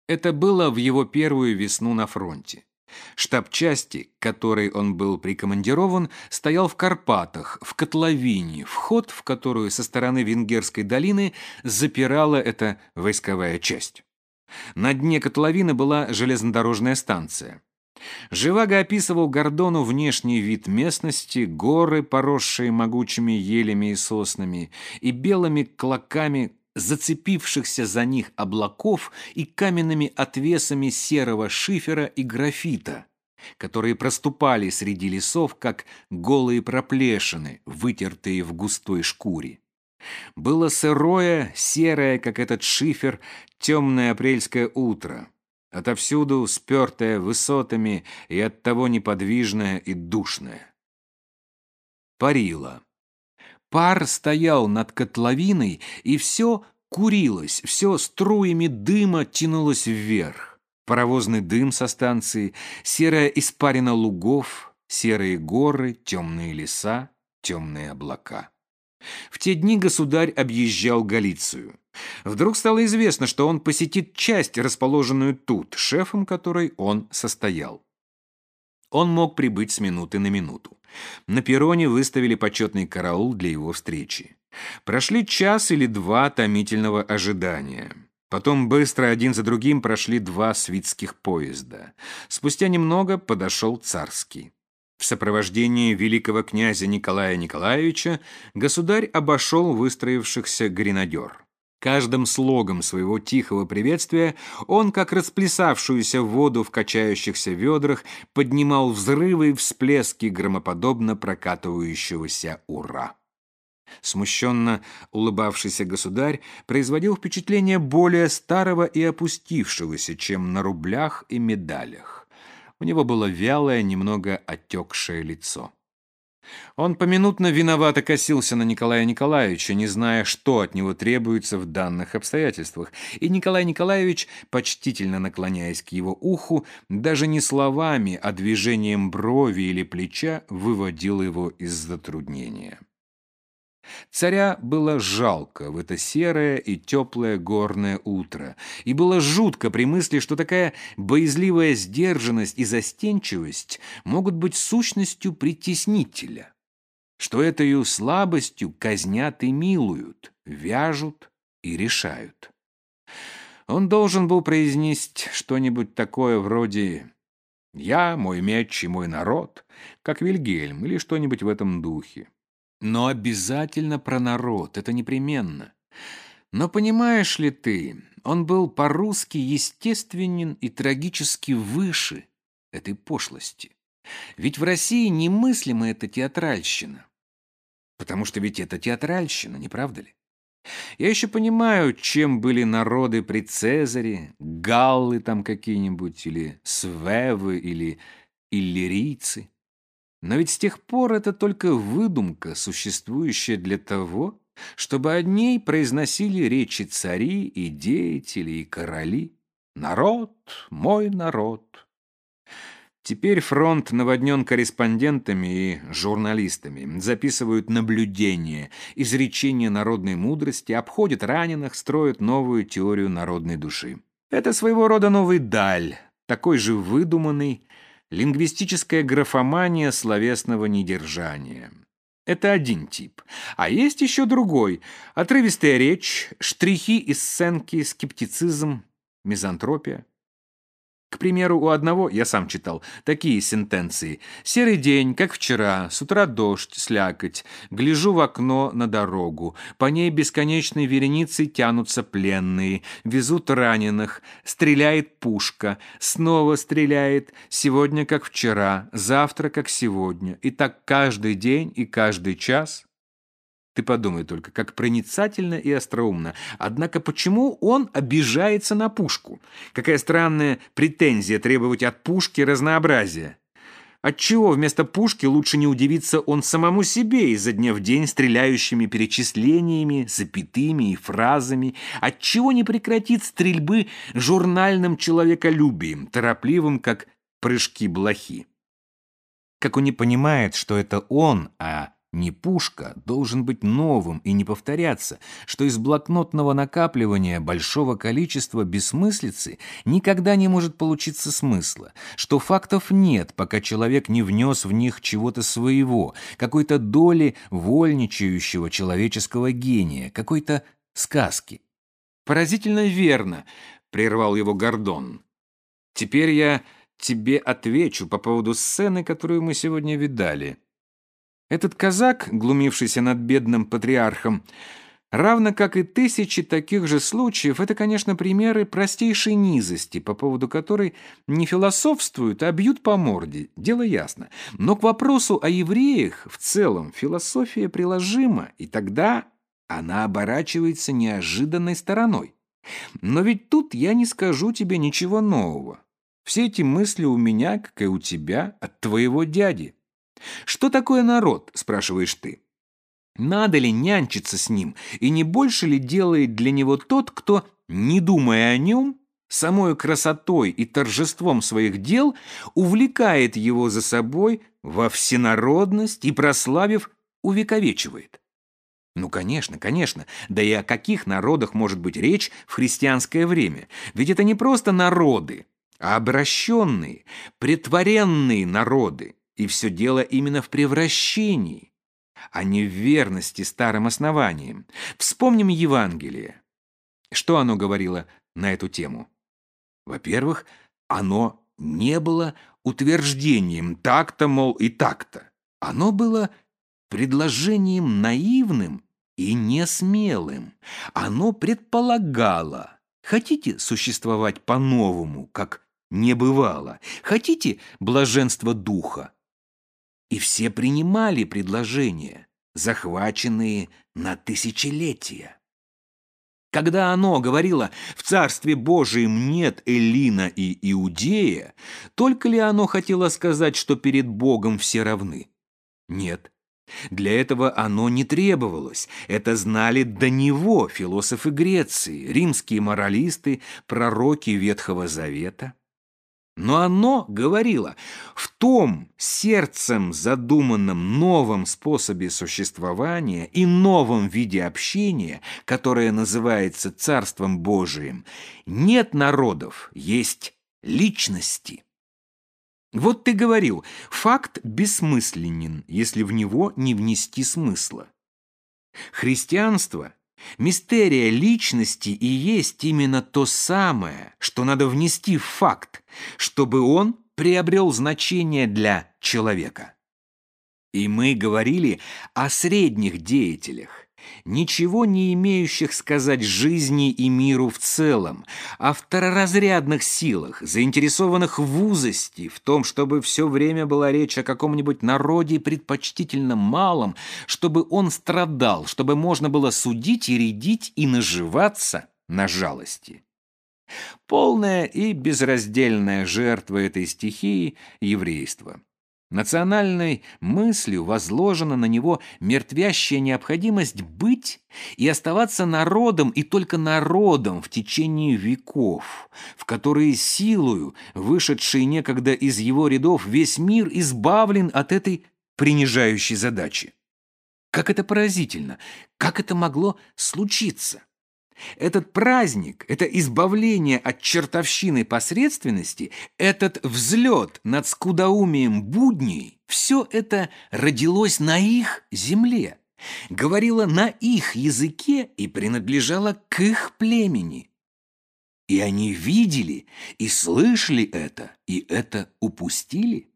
Это было в его первую весну на фронте. Штаб части, которой он был прикомандирован, стоял в Карпатах, в котловине, вход в которую со стороны Венгерской долины запирала эта войсковая часть. На дне котловины была железнодорожная станция. Живаго описывал Гордону внешний вид местности, горы, поросшие могучими елями и соснами, и белыми клоками зацепившихся за них облаков и каменными отвесами серого шифера и графита, которые проступали среди лесов, как голые проплешины, вытертые в густой шкуре. Было сырое, серое, как этот шифер, темное апрельское утро. Отовсюду спертое высотами и оттого неподвижное и душное. Парило. Пар стоял над котловиной, и все курилось, все струями дыма тянулось вверх. Паровозный дым со станции, серая испарина лугов, серые горы, темные леса, темные облака. В те дни государь объезжал Галицию. Вдруг стало известно, что он посетит часть, расположенную тут, шефом которой он состоял. Он мог прибыть с минуты на минуту. На перроне выставили почетный караул для его встречи. Прошли час или два томительного ожидания. Потом быстро один за другим прошли два свитских поезда. Спустя немного подошел царский. В сопровождении великого князя Николая Николаевича государь обошел выстроившихся гренадер. Каждым слогом своего тихого приветствия он, как расплясавшуюся воду в качающихся ведрах, поднимал взрывы и всплески громоподобно прокатывающегося «Ура!». Смущенно улыбавшийся государь производил впечатление более старого и опустившегося, чем на рублях и медалях. У него было вялое, немного отекшее лицо. Он поминутно виновато косился на Николая Николаевича, не зная, что от него требуется в данных обстоятельствах, и Николай Николаевич, почтительно наклоняясь к его уху, даже не словами, а движением брови или плеча выводил его из затруднения. Царя было жалко в это серое и теплое горное утро, и было жутко при мысли, что такая боязливая сдержанность и застенчивость могут быть сущностью притеснителя, что этой слабостью казнят и милуют, вяжут и решают. Он должен был произнести что-нибудь такое вроде «Я, мой меч и мой народ», как Вильгельм или что-нибудь в этом духе. Но обязательно про народ, это непременно. Но понимаешь ли ты, он был по-русски естественен и трагически выше этой пошлости. Ведь в России немыслима эта театральщина. Потому что ведь это театральщина, не правда ли? Я еще понимаю, чем были народы при Цезаре, галлы там какие-нибудь, или свевы, или иллирийцы. Но ведь с тех пор это только выдумка, существующая для того, чтобы о ней произносили речи цари и деятели и короли. Народ, мой народ. Теперь фронт наводнен корреспондентами и журналистами, записывают наблюдения, изречения народной мудрости, обходят раненых, строят новую теорию народной души. Это своего рода новый даль, такой же выдуманный, лингвистическая графомания словесного недержания. Это один тип. А есть еще другой. Отрывистая речь, штрихи и сценки, скептицизм, мизантропия. К примеру, у одного, я сам читал, такие сентенции. «Серый день, как вчера, с утра дождь, слякоть, гляжу в окно на дорогу, по ней бесконечной вереницей тянутся пленные, везут раненых, стреляет пушка, снова стреляет, сегодня как вчера, завтра как сегодня, и так каждый день и каждый час». Ты подумай только, как проницательно и остроумно. Однако почему он обижается на пушку? Какая странная претензия требовать от пушки разнообразия. Отчего вместо пушки лучше не удивиться он самому себе изо дня в день стреляющими перечислениями, запятыми и фразами? Отчего не прекратит стрельбы журнальным человеколюбием, торопливым, как прыжки блохи? Как он не понимает, что это он, а не пушка должен быть новым и не повторяться, что из блокнотного накапливания большого количества бессмыслицы никогда не может получиться смысла, что фактов нет, пока человек не внес в них чего-то своего, какой-то доли вольничающего человеческого гения, какой-то сказки. «Поразительно верно», — прервал его Гордон. «Теперь я тебе отвечу по поводу сцены, которую мы сегодня видали». Этот казак, глумившийся над бедным патриархом, равно как и тысячи таких же случаев, это, конечно, примеры простейшей низости, по поводу которой не философствуют, а бьют по морде, дело ясно. Но к вопросу о евреях в целом философия приложима, и тогда она оборачивается неожиданной стороной. Но ведь тут я не скажу тебе ничего нового. Все эти мысли у меня, как и у тебя, от твоего дяди. «Что такое народ?» – спрашиваешь ты. Надо ли нянчиться с ним, и не больше ли делает для него тот, кто, не думая о нем, самой красотой и торжеством своих дел, увлекает его за собой во всенародность и, прославив, увековечивает? Ну, конечно, конечно. Да и о каких народах может быть речь в христианское время? Ведь это не просто народы, а обращенные, претворенные народы. И все дело именно в превращении, а не в верности старым основаниям. Вспомним Евангелие. Что оно говорило на эту тему? Во-первых, оно не было утверждением так-то, мол, и так-то. Оно было предложением наивным и несмелым. Оно предполагало, хотите существовать по-новому, как не бывало, хотите блаженство духа, и все принимали предложения, захваченные на тысячелетия. Когда оно говорило «в Царстве Божием нет Эллина и Иудея», только ли оно хотело сказать, что перед Богом все равны? Нет. Для этого оно не требовалось. Это знали до него философы Греции, римские моралисты, пророки Ветхого Завета. Но оно говорило, в том сердцем задуманном новом способе существования и новом виде общения, которое называется Царством Божиим, нет народов, есть личности. Вот ты говорил, факт бессмысленен, если в него не внести смысла. Христианство Мистерия личности и есть именно то самое, что надо внести в факт, чтобы он приобрел значение для человека. И мы говорили о средних деятелях, ничего не имеющих сказать жизни и миру в целом, о второразрядных силах, заинтересованных в узости, в том, чтобы все время была речь о каком-нибудь народе предпочтительно малом, чтобы он страдал, чтобы можно было судить и рядить и наживаться на жалости. Полная и безраздельная жертва этой стихии – еврейство. Национальной мыслью возложена на него мертвящая необходимость быть и оставаться народом и только народом в течение веков, в которые силою, вышедший некогда из его рядов, весь мир избавлен от этой принижающей задачи. Как это поразительно! Как это могло случиться? Этот праздник, это избавление от чертовщины посредственности, этот взлет над скудоумием будней, все это родилось на их земле, говорило на их языке и принадлежало к их племени. И они видели и слышали это, и это упустили?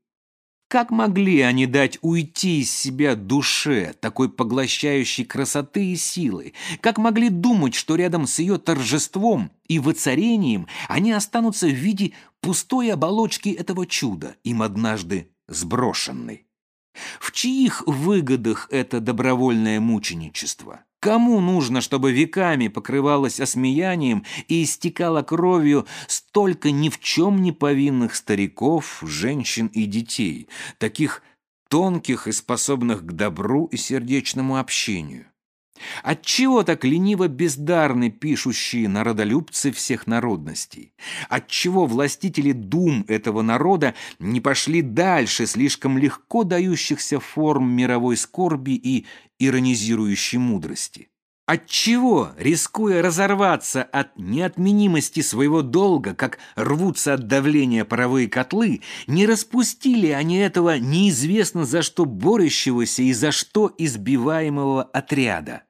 Как могли они дать уйти из себя душе, такой поглощающей красоты и силы? Как могли думать, что рядом с ее торжеством и воцарением они останутся в виде пустой оболочки этого чуда, им однажды сброшенной? В чьих выгодах это добровольное мученичество? Кому нужно, чтобы веками покрывалось осмеянием и истекало кровью столько ни в чем не повинных стариков, женщин и детей, таких тонких и способных к добру и сердечному общению? Отчего так лениво бездарны пишущие народолюбцы всех народностей? Отчего властители дум этого народа не пошли дальше слишком легко дающихся форм мировой скорби и иронизирующей мудрости? Отчего, рискуя разорваться от неотменимости своего долга, как рвутся от давления паровые котлы, не распустили они этого неизвестно за что борющегося и за что избиваемого отряда?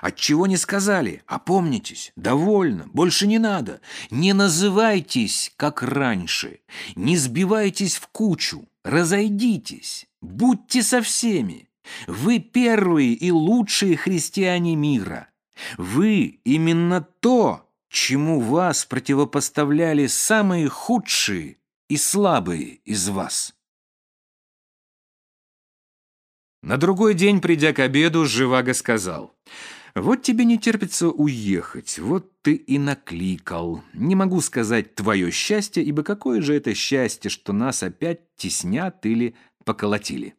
Отчего не сказали? Опомнитесь, довольно, больше не надо. Не называйтесь, как раньше. Не сбивайтесь в кучу. Разойдитесь. Будьте со всеми. Вы первые и лучшие христиане мира. Вы именно то, чему вас противопоставляли самые худшие и слабые из вас. На другой день, придя к обеду, Живаго сказал, «Вот тебе не терпится уехать, вот ты и накликал. Не могу сказать твое счастье, ибо какое же это счастье, что нас опять теснят или поколотили».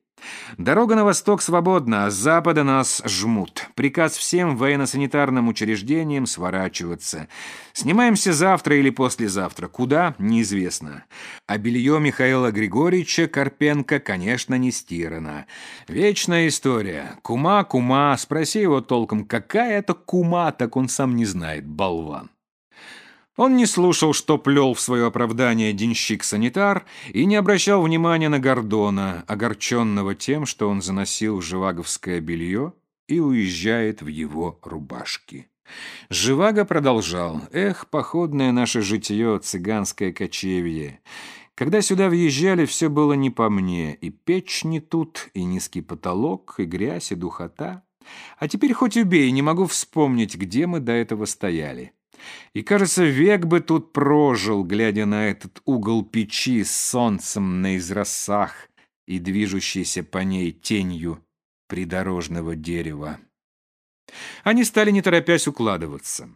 Дорога на восток свободна, а с запада нас жмут. Приказ всем военно-санитарным учреждениям сворачиваться. Снимаемся завтра или послезавтра. Куда? Неизвестно. А белье Михаила Григорьевича Карпенко, конечно, не стирано. Вечная история. Кума, кума. Спроси его толком, какая это кума, так он сам не знает, болван. Он не слушал, что плел в свое оправдание денщик-санитар, и не обращал внимания на Гордона, огорченного тем, что он заносил живаговское белье и уезжает в его рубашки. Живаго продолжал. «Эх, походное наше житье, цыганское кочевье! Когда сюда въезжали, все было не по мне, и печь не тут, и низкий потолок, и грязь, и духота. А теперь хоть убей, не могу вспомнить, где мы до этого стояли». И, кажется, век бы тут прожил, глядя на этот угол печи с солнцем на изросах и движущейся по ней тенью придорожного дерева. Они стали не торопясь укладываться.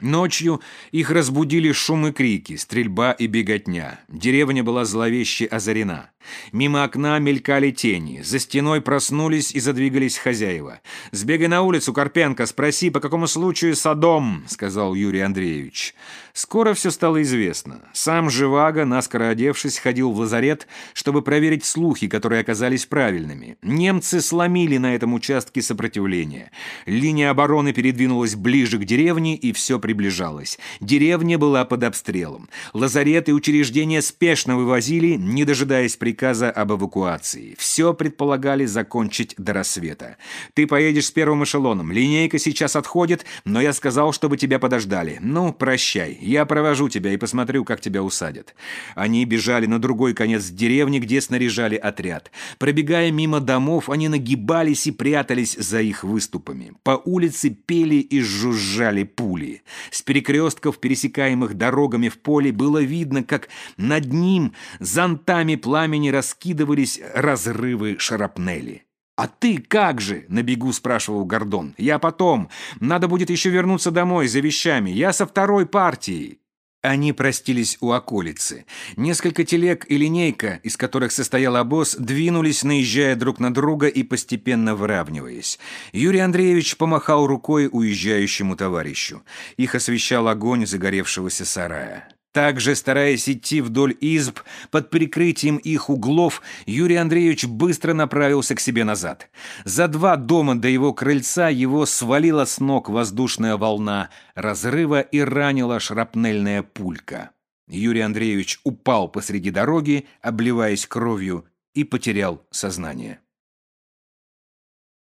Ночью их разбудили шум и крики, стрельба и беготня. Деревня была зловеще озарена. Мимо окна мелькали тени. За стеной проснулись и задвигались хозяева. «Сбегай на улицу, Карпенко, спроси, по какому случаю Садом», — сказал Юрий Андреевич. Скоро все стало известно. Сам Живаго, наскоро одевшись, ходил в лазарет, чтобы проверить слухи, которые оказались правильными. Немцы сломили на этом участке сопротивление. Линия обороны передвинулась ближе к деревне, и все приближалось. Деревня была под обстрелом. Лазарет и учреждения спешно вывозили, не дожидаясь приказа об эвакуации. Все предполагали закончить до рассвета. Ты поедешь с первым эшелоном. Линейка сейчас отходит, но я сказал, чтобы тебя подождали. Ну, прощай. Я провожу тебя и посмотрю, как тебя усадят». Они бежали на другой конец деревни, где снаряжали отряд. Пробегая мимо домов, они нагибались и прятались за их выступами. По улице пели и жужжали пули. С перекрестков, пересекаемых дорогами в поле, было видно, как над ним зонтами пламени раскидывались разрывы шарапнели. «А ты как же?» — на бегу спрашивал Гордон. «Я потом. Надо будет еще вернуться домой за вещами. Я со второй партией». Они простились у околицы. Несколько телег и линейка, из которых состоял обоз, двинулись, наезжая друг на друга и постепенно выравниваясь. Юрий Андреевич помахал рукой уезжающему товарищу. Их освещал огонь загоревшегося сарая. Также, стараясь идти вдоль изб, под прикрытием их углов, Юрий Андреевич быстро направился к себе назад. За два дома до его крыльца его свалила с ног воздушная волна разрыва и ранила шрапнельная пулька. Юрий Андреевич упал посреди дороги, обливаясь кровью, и потерял сознание.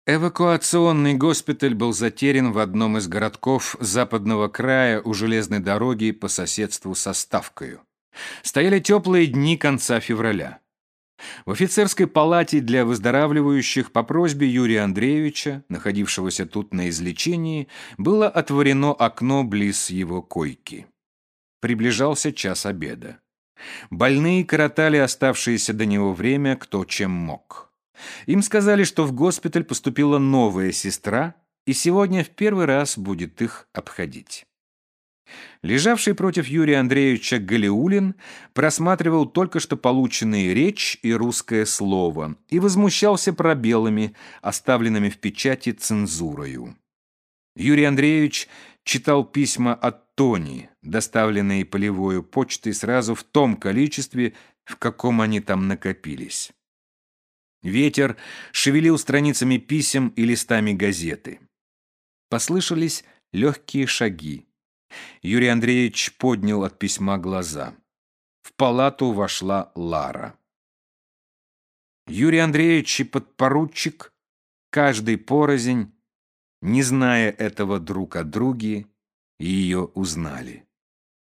Эвакуационный госпиталь был затерян в одном из городков западного края у железной дороги по соседству со Ставкою. Стояли теплые дни конца февраля. В офицерской палате для выздоравливающих по просьбе Юрия Андреевича, находившегося тут на излечении, было отворено окно близ его койки. Приближался час обеда. Больные коротали оставшееся до него время кто чем мог. Им сказали, что в госпиталь поступила новая сестра, и сегодня в первый раз будет их обходить. Лежавший против Юрия Андреевича Галиулин просматривал только что полученные речь и русское слово и возмущался пробелами, оставленными в печати цензурою. Юрий Андреевич читал письма от Тони, доставленные полевой почтой сразу в том количестве, в каком они там накопились. Ветер шевелил страницами писем и листами газеты. Послышались легкие шаги. Юрий Андреевич поднял от письма глаза. В палату вошла Лара. Юрий Андреевич и подпоручик, каждый порознь, не зная этого друг о друге, ее узнали.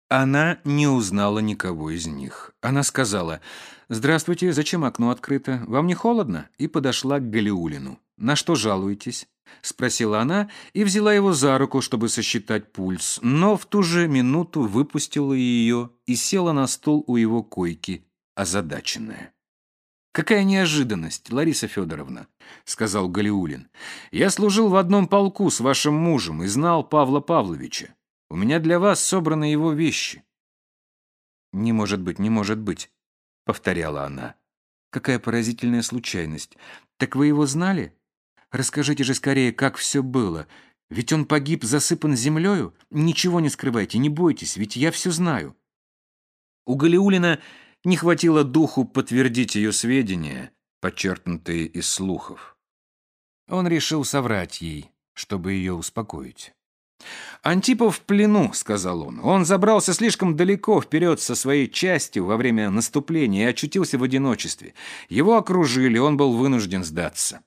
Она не узнала никого из них. Она сказала «Здравствуйте, зачем окно открыто? Вам не холодно?» и подошла к Галиулину. «На что жалуетесь?» — спросила она и взяла его за руку, чтобы сосчитать пульс, но в ту же минуту выпустила ее и села на стул у его койки, озадаченная. «Какая неожиданность, Лариса Федоровна», — сказал Галиулин. «Я служил в одном полку с вашим мужем и знал Павла Павловича. У меня для вас собраны его вещи». «Не может быть, не может быть», — повторяла она. «Какая поразительная случайность. Так вы его знали? Расскажите же скорее, как все было. Ведь он погиб, засыпан землею. Ничего не скрывайте, не бойтесь, ведь я все знаю». У Галиулина не хватило духу подтвердить ее сведения, подчеркнутые из слухов. Он решил соврать ей, чтобы ее успокоить. «Антипов в плену», — сказал он. «Он забрался слишком далеко вперед со своей частью во время наступления и очутился в одиночестве. Его окружили, он был вынужден сдаться».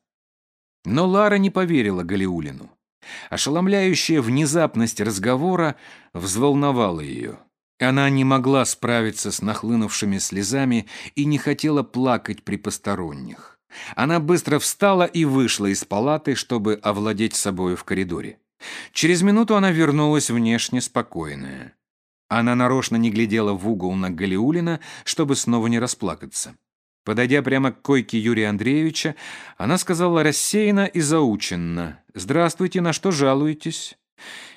Но Лара не поверила Галиулину. Ошеломляющая внезапность разговора взволновала ее. Она не могла справиться с нахлынувшими слезами и не хотела плакать при посторонних. Она быстро встала и вышла из палаты, чтобы овладеть собою в коридоре. Через минуту она вернулась внешне спокойная. Она нарочно не глядела в угол на Галиулина, чтобы снова не расплакаться. Подойдя прямо к койке Юрия Андреевича, она сказала рассеянно и заученно «Здравствуйте, на что жалуетесь?»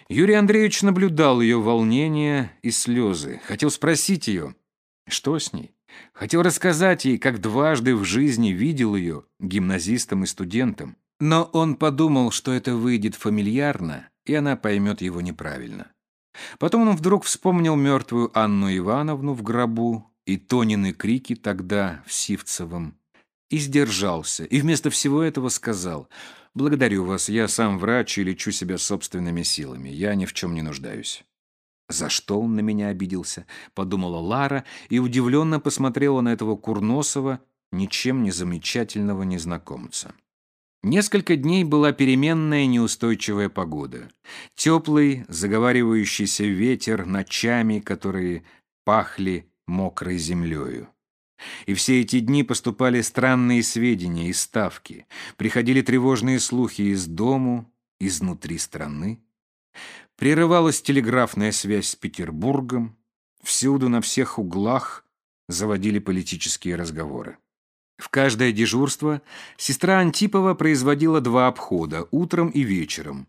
Юрий Андреевич наблюдал ее волнение и слезы. Хотел спросить ее, что с ней. Хотел рассказать ей, как дважды в жизни видел ее гимназистом и студентом. Но он подумал, что это выйдет фамильярно, и она поймет его неправильно. Потом он вдруг вспомнил мертвую Анну Ивановну в гробу и Тонины крики тогда в Сивцевом, и сдержался, и вместо всего этого сказал «Благодарю вас, я сам врач и лечу себя собственными силами, я ни в чем не нуждаюсь». «За что он на меня обиделся?» — подумала Лара и удивленно посмотрела на этого курносого, ничем не замечательного незнакомца. Несколько дней была переменная неустойчивая погода. Теплый, заговаривающийся ветер ночами, которые пахли мокрой землею. И все эти дни поступали странные сведения из Ставки, приходили тревожные слухи из дому, изнутри страны. Прерывалась телеграфная связь с Петербургом, всюду на всех углах заводили политические разговоры. В каждое дежурство сестра Антипова производила два обхода, утром и вечером,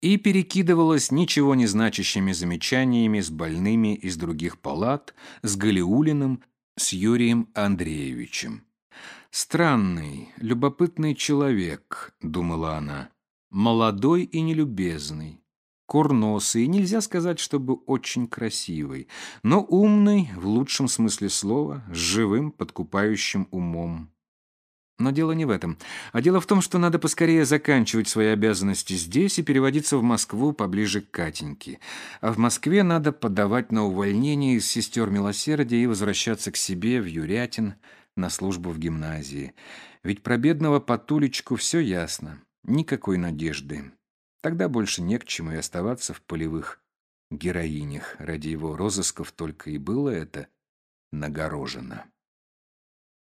и перекидывалась ничего не значащими замечаниями с больными из других палат, с Галиулиным, с Юрием Андреевичем. «Странный, любопытный человек», — думала она, — «молодой и нелюбезный, курносый, нельзя сказать, чтобы очень красивый, но умный, в лучшем смысле слова, с живым, подкупающим умом. Но дело не в этом. А дело в том, что надо поскорее заканчивать свои обязанности здесь и переводиться в Москву поближе к Катеньке. А в Москве надо подавать на увольнение из сестер милосердия и возвращаться к себе в Юрятин на службу в гимназии. Ведь про бедного Патулечку все ясно. Никакой надежды. Тогда больше не к чему и оставаться в полевых героинях. Ради его розысков только и было это нагорожено.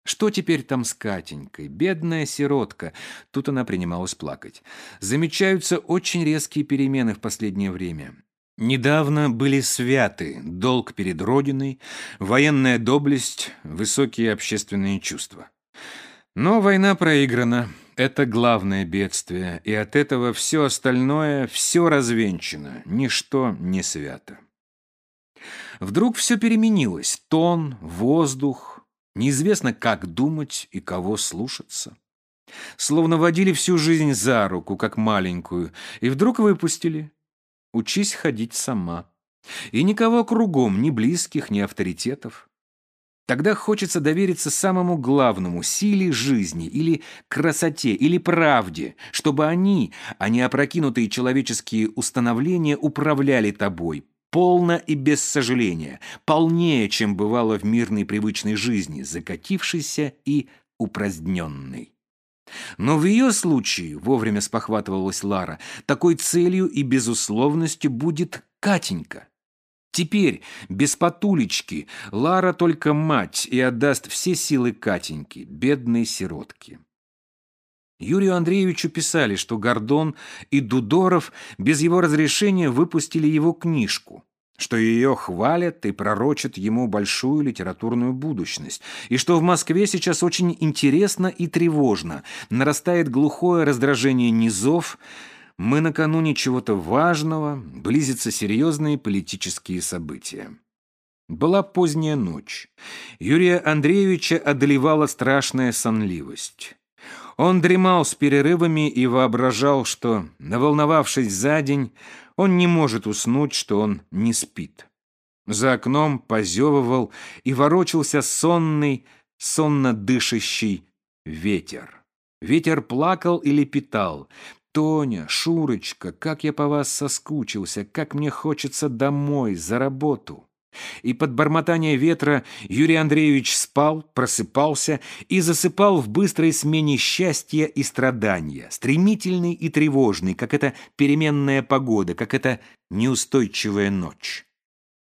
Что теперь там с Катенькой? Бедная сиротка. Тут она принималась плакать. Замечаются очень резкие перемены в последнее время. Недавно были святы долг перед Родиной, военная доблесть, высокие общественные чувства. Но война проиграна. Это главное бедствие, и от этого все остальное, все развенчано, ничто не свято. Вдруг все переменилось. Тон, воздух, Неизвестно, как думать и кого слушаться. Словно водили всю жизнь за руку, как маленькую, и вдруг выпустили. Учись ходить сама. И никого кругом, ни близких, ни авторитетов. Тогда хочется довериться самому главному – силе жизни, или красоте, или правде, чтобы они, а не опрокинутые человеческие установления, управляли тобой, полно и без сожаления, полнее, чем бывало в мирной привычной жизни, закатившейся и упраздненной. Но в ее случае, вовремя спохватывалась Лара, такой целью и безусловностью будет Катенька. Теперь, без потулечки, Лара только мать и отдаст все силы Катеньке, бедной сиротке. Юрию Андреевичу писали, что Гордон и Дудоров без его разрешения выпустили его книжку, что ее хвалят и пророчат ему большую литературную будущность, и что в Москве сейчас очень интересно и тревожно, нарастает глухое раздражение низов, мы накануне чего-то важного, близятся серьезные политические события. Была поздняя ночь. Юрия Андреевича одолевала страшная сонливость. Он дремал с перерывами и воображал, что, наволновавшись за день, он не может уснуть, что он не спит. За окном позевывал и ворочался сонный, сонно дышащий ветер. Ветер плакал и лепетал. «Тоня, Шурочка, как я по вас соскучился, как мне хочется домой, за работу!» И под бормотание ветра Юрий Андреевич спал, просыпался и засыпал в быстрой смене счастья и страдания, стремительный и тревожный, как эта переменная погода, как эта неустойчивая ночь.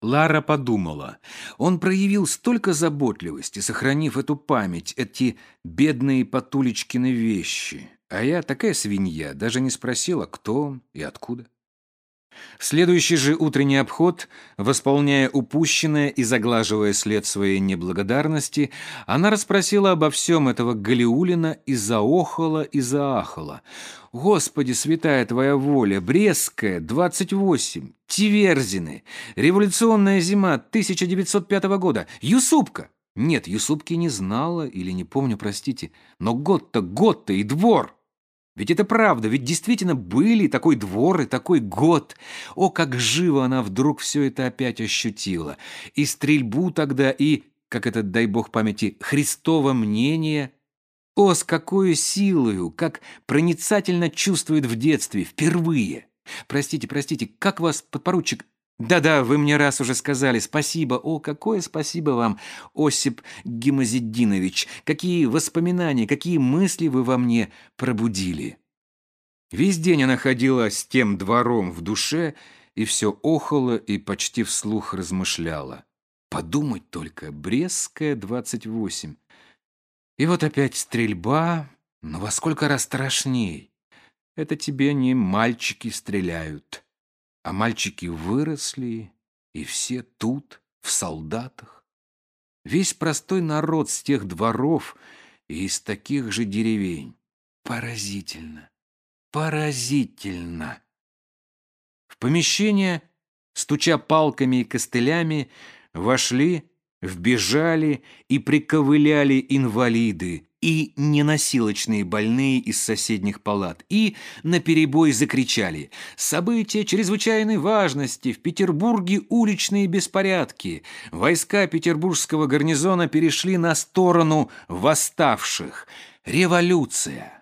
Лара подумала, он проявил столько заботливости, сохранив эту память, эти бедные Потулечкины вещи. А я такая свинья, даже не спросила, кто он и откуда. Следующий же утренний обход, восполняя упущенное и заглаживая след своей неблагодарности, она расспросила обо всем этого Галиулина и заохала, и заахала. «Господи, святая твоя воля! Брестская, 28, Тиверзины, революционная зима 1905 года, Юсупка!» Нет, Юсупки не знала или не помню, простите, но год-то, год-то и двор. Ведь это правда, ведь действительно были такой двор и такой год. О, как живо она вдруг все это опять ощутила. И стрельбу тогда, и, как это, дай бог памяти, Христово мнение. О, с какой силою, как проницательно чувствует в детстве, впервые. Простите, простите, как вас, подпоручик, «Да-да, вы мне раз уже сказали. Спасибо. О, какое спасибо вам, Осип Гимазиддинович. Какие воспоминания, какие мысли вы во мне пробудили». Весь день она ходила с тем двором в душе и все охала и почти вслух размышляла. Подумать только, Брестская, 28. И вот опять стрельба, но во сколько раз страшней. Это тебе не мальчики стреляют а мальчики выросли, и все тут, в солдатах. Весь простой народ с тех дворов и из таких же деревень. Поразительно, поразительно. В помещение, стуча палками и костылями, вошли, вбежали и приковыляли инвалиды, и ненасилочные больные из соседних палат, и наперебой закричали «События чрезвычайной важности! В Петербурге уличные беспорядки! Войска петербургского гарнизона перешли на сторону восставших! Революция!»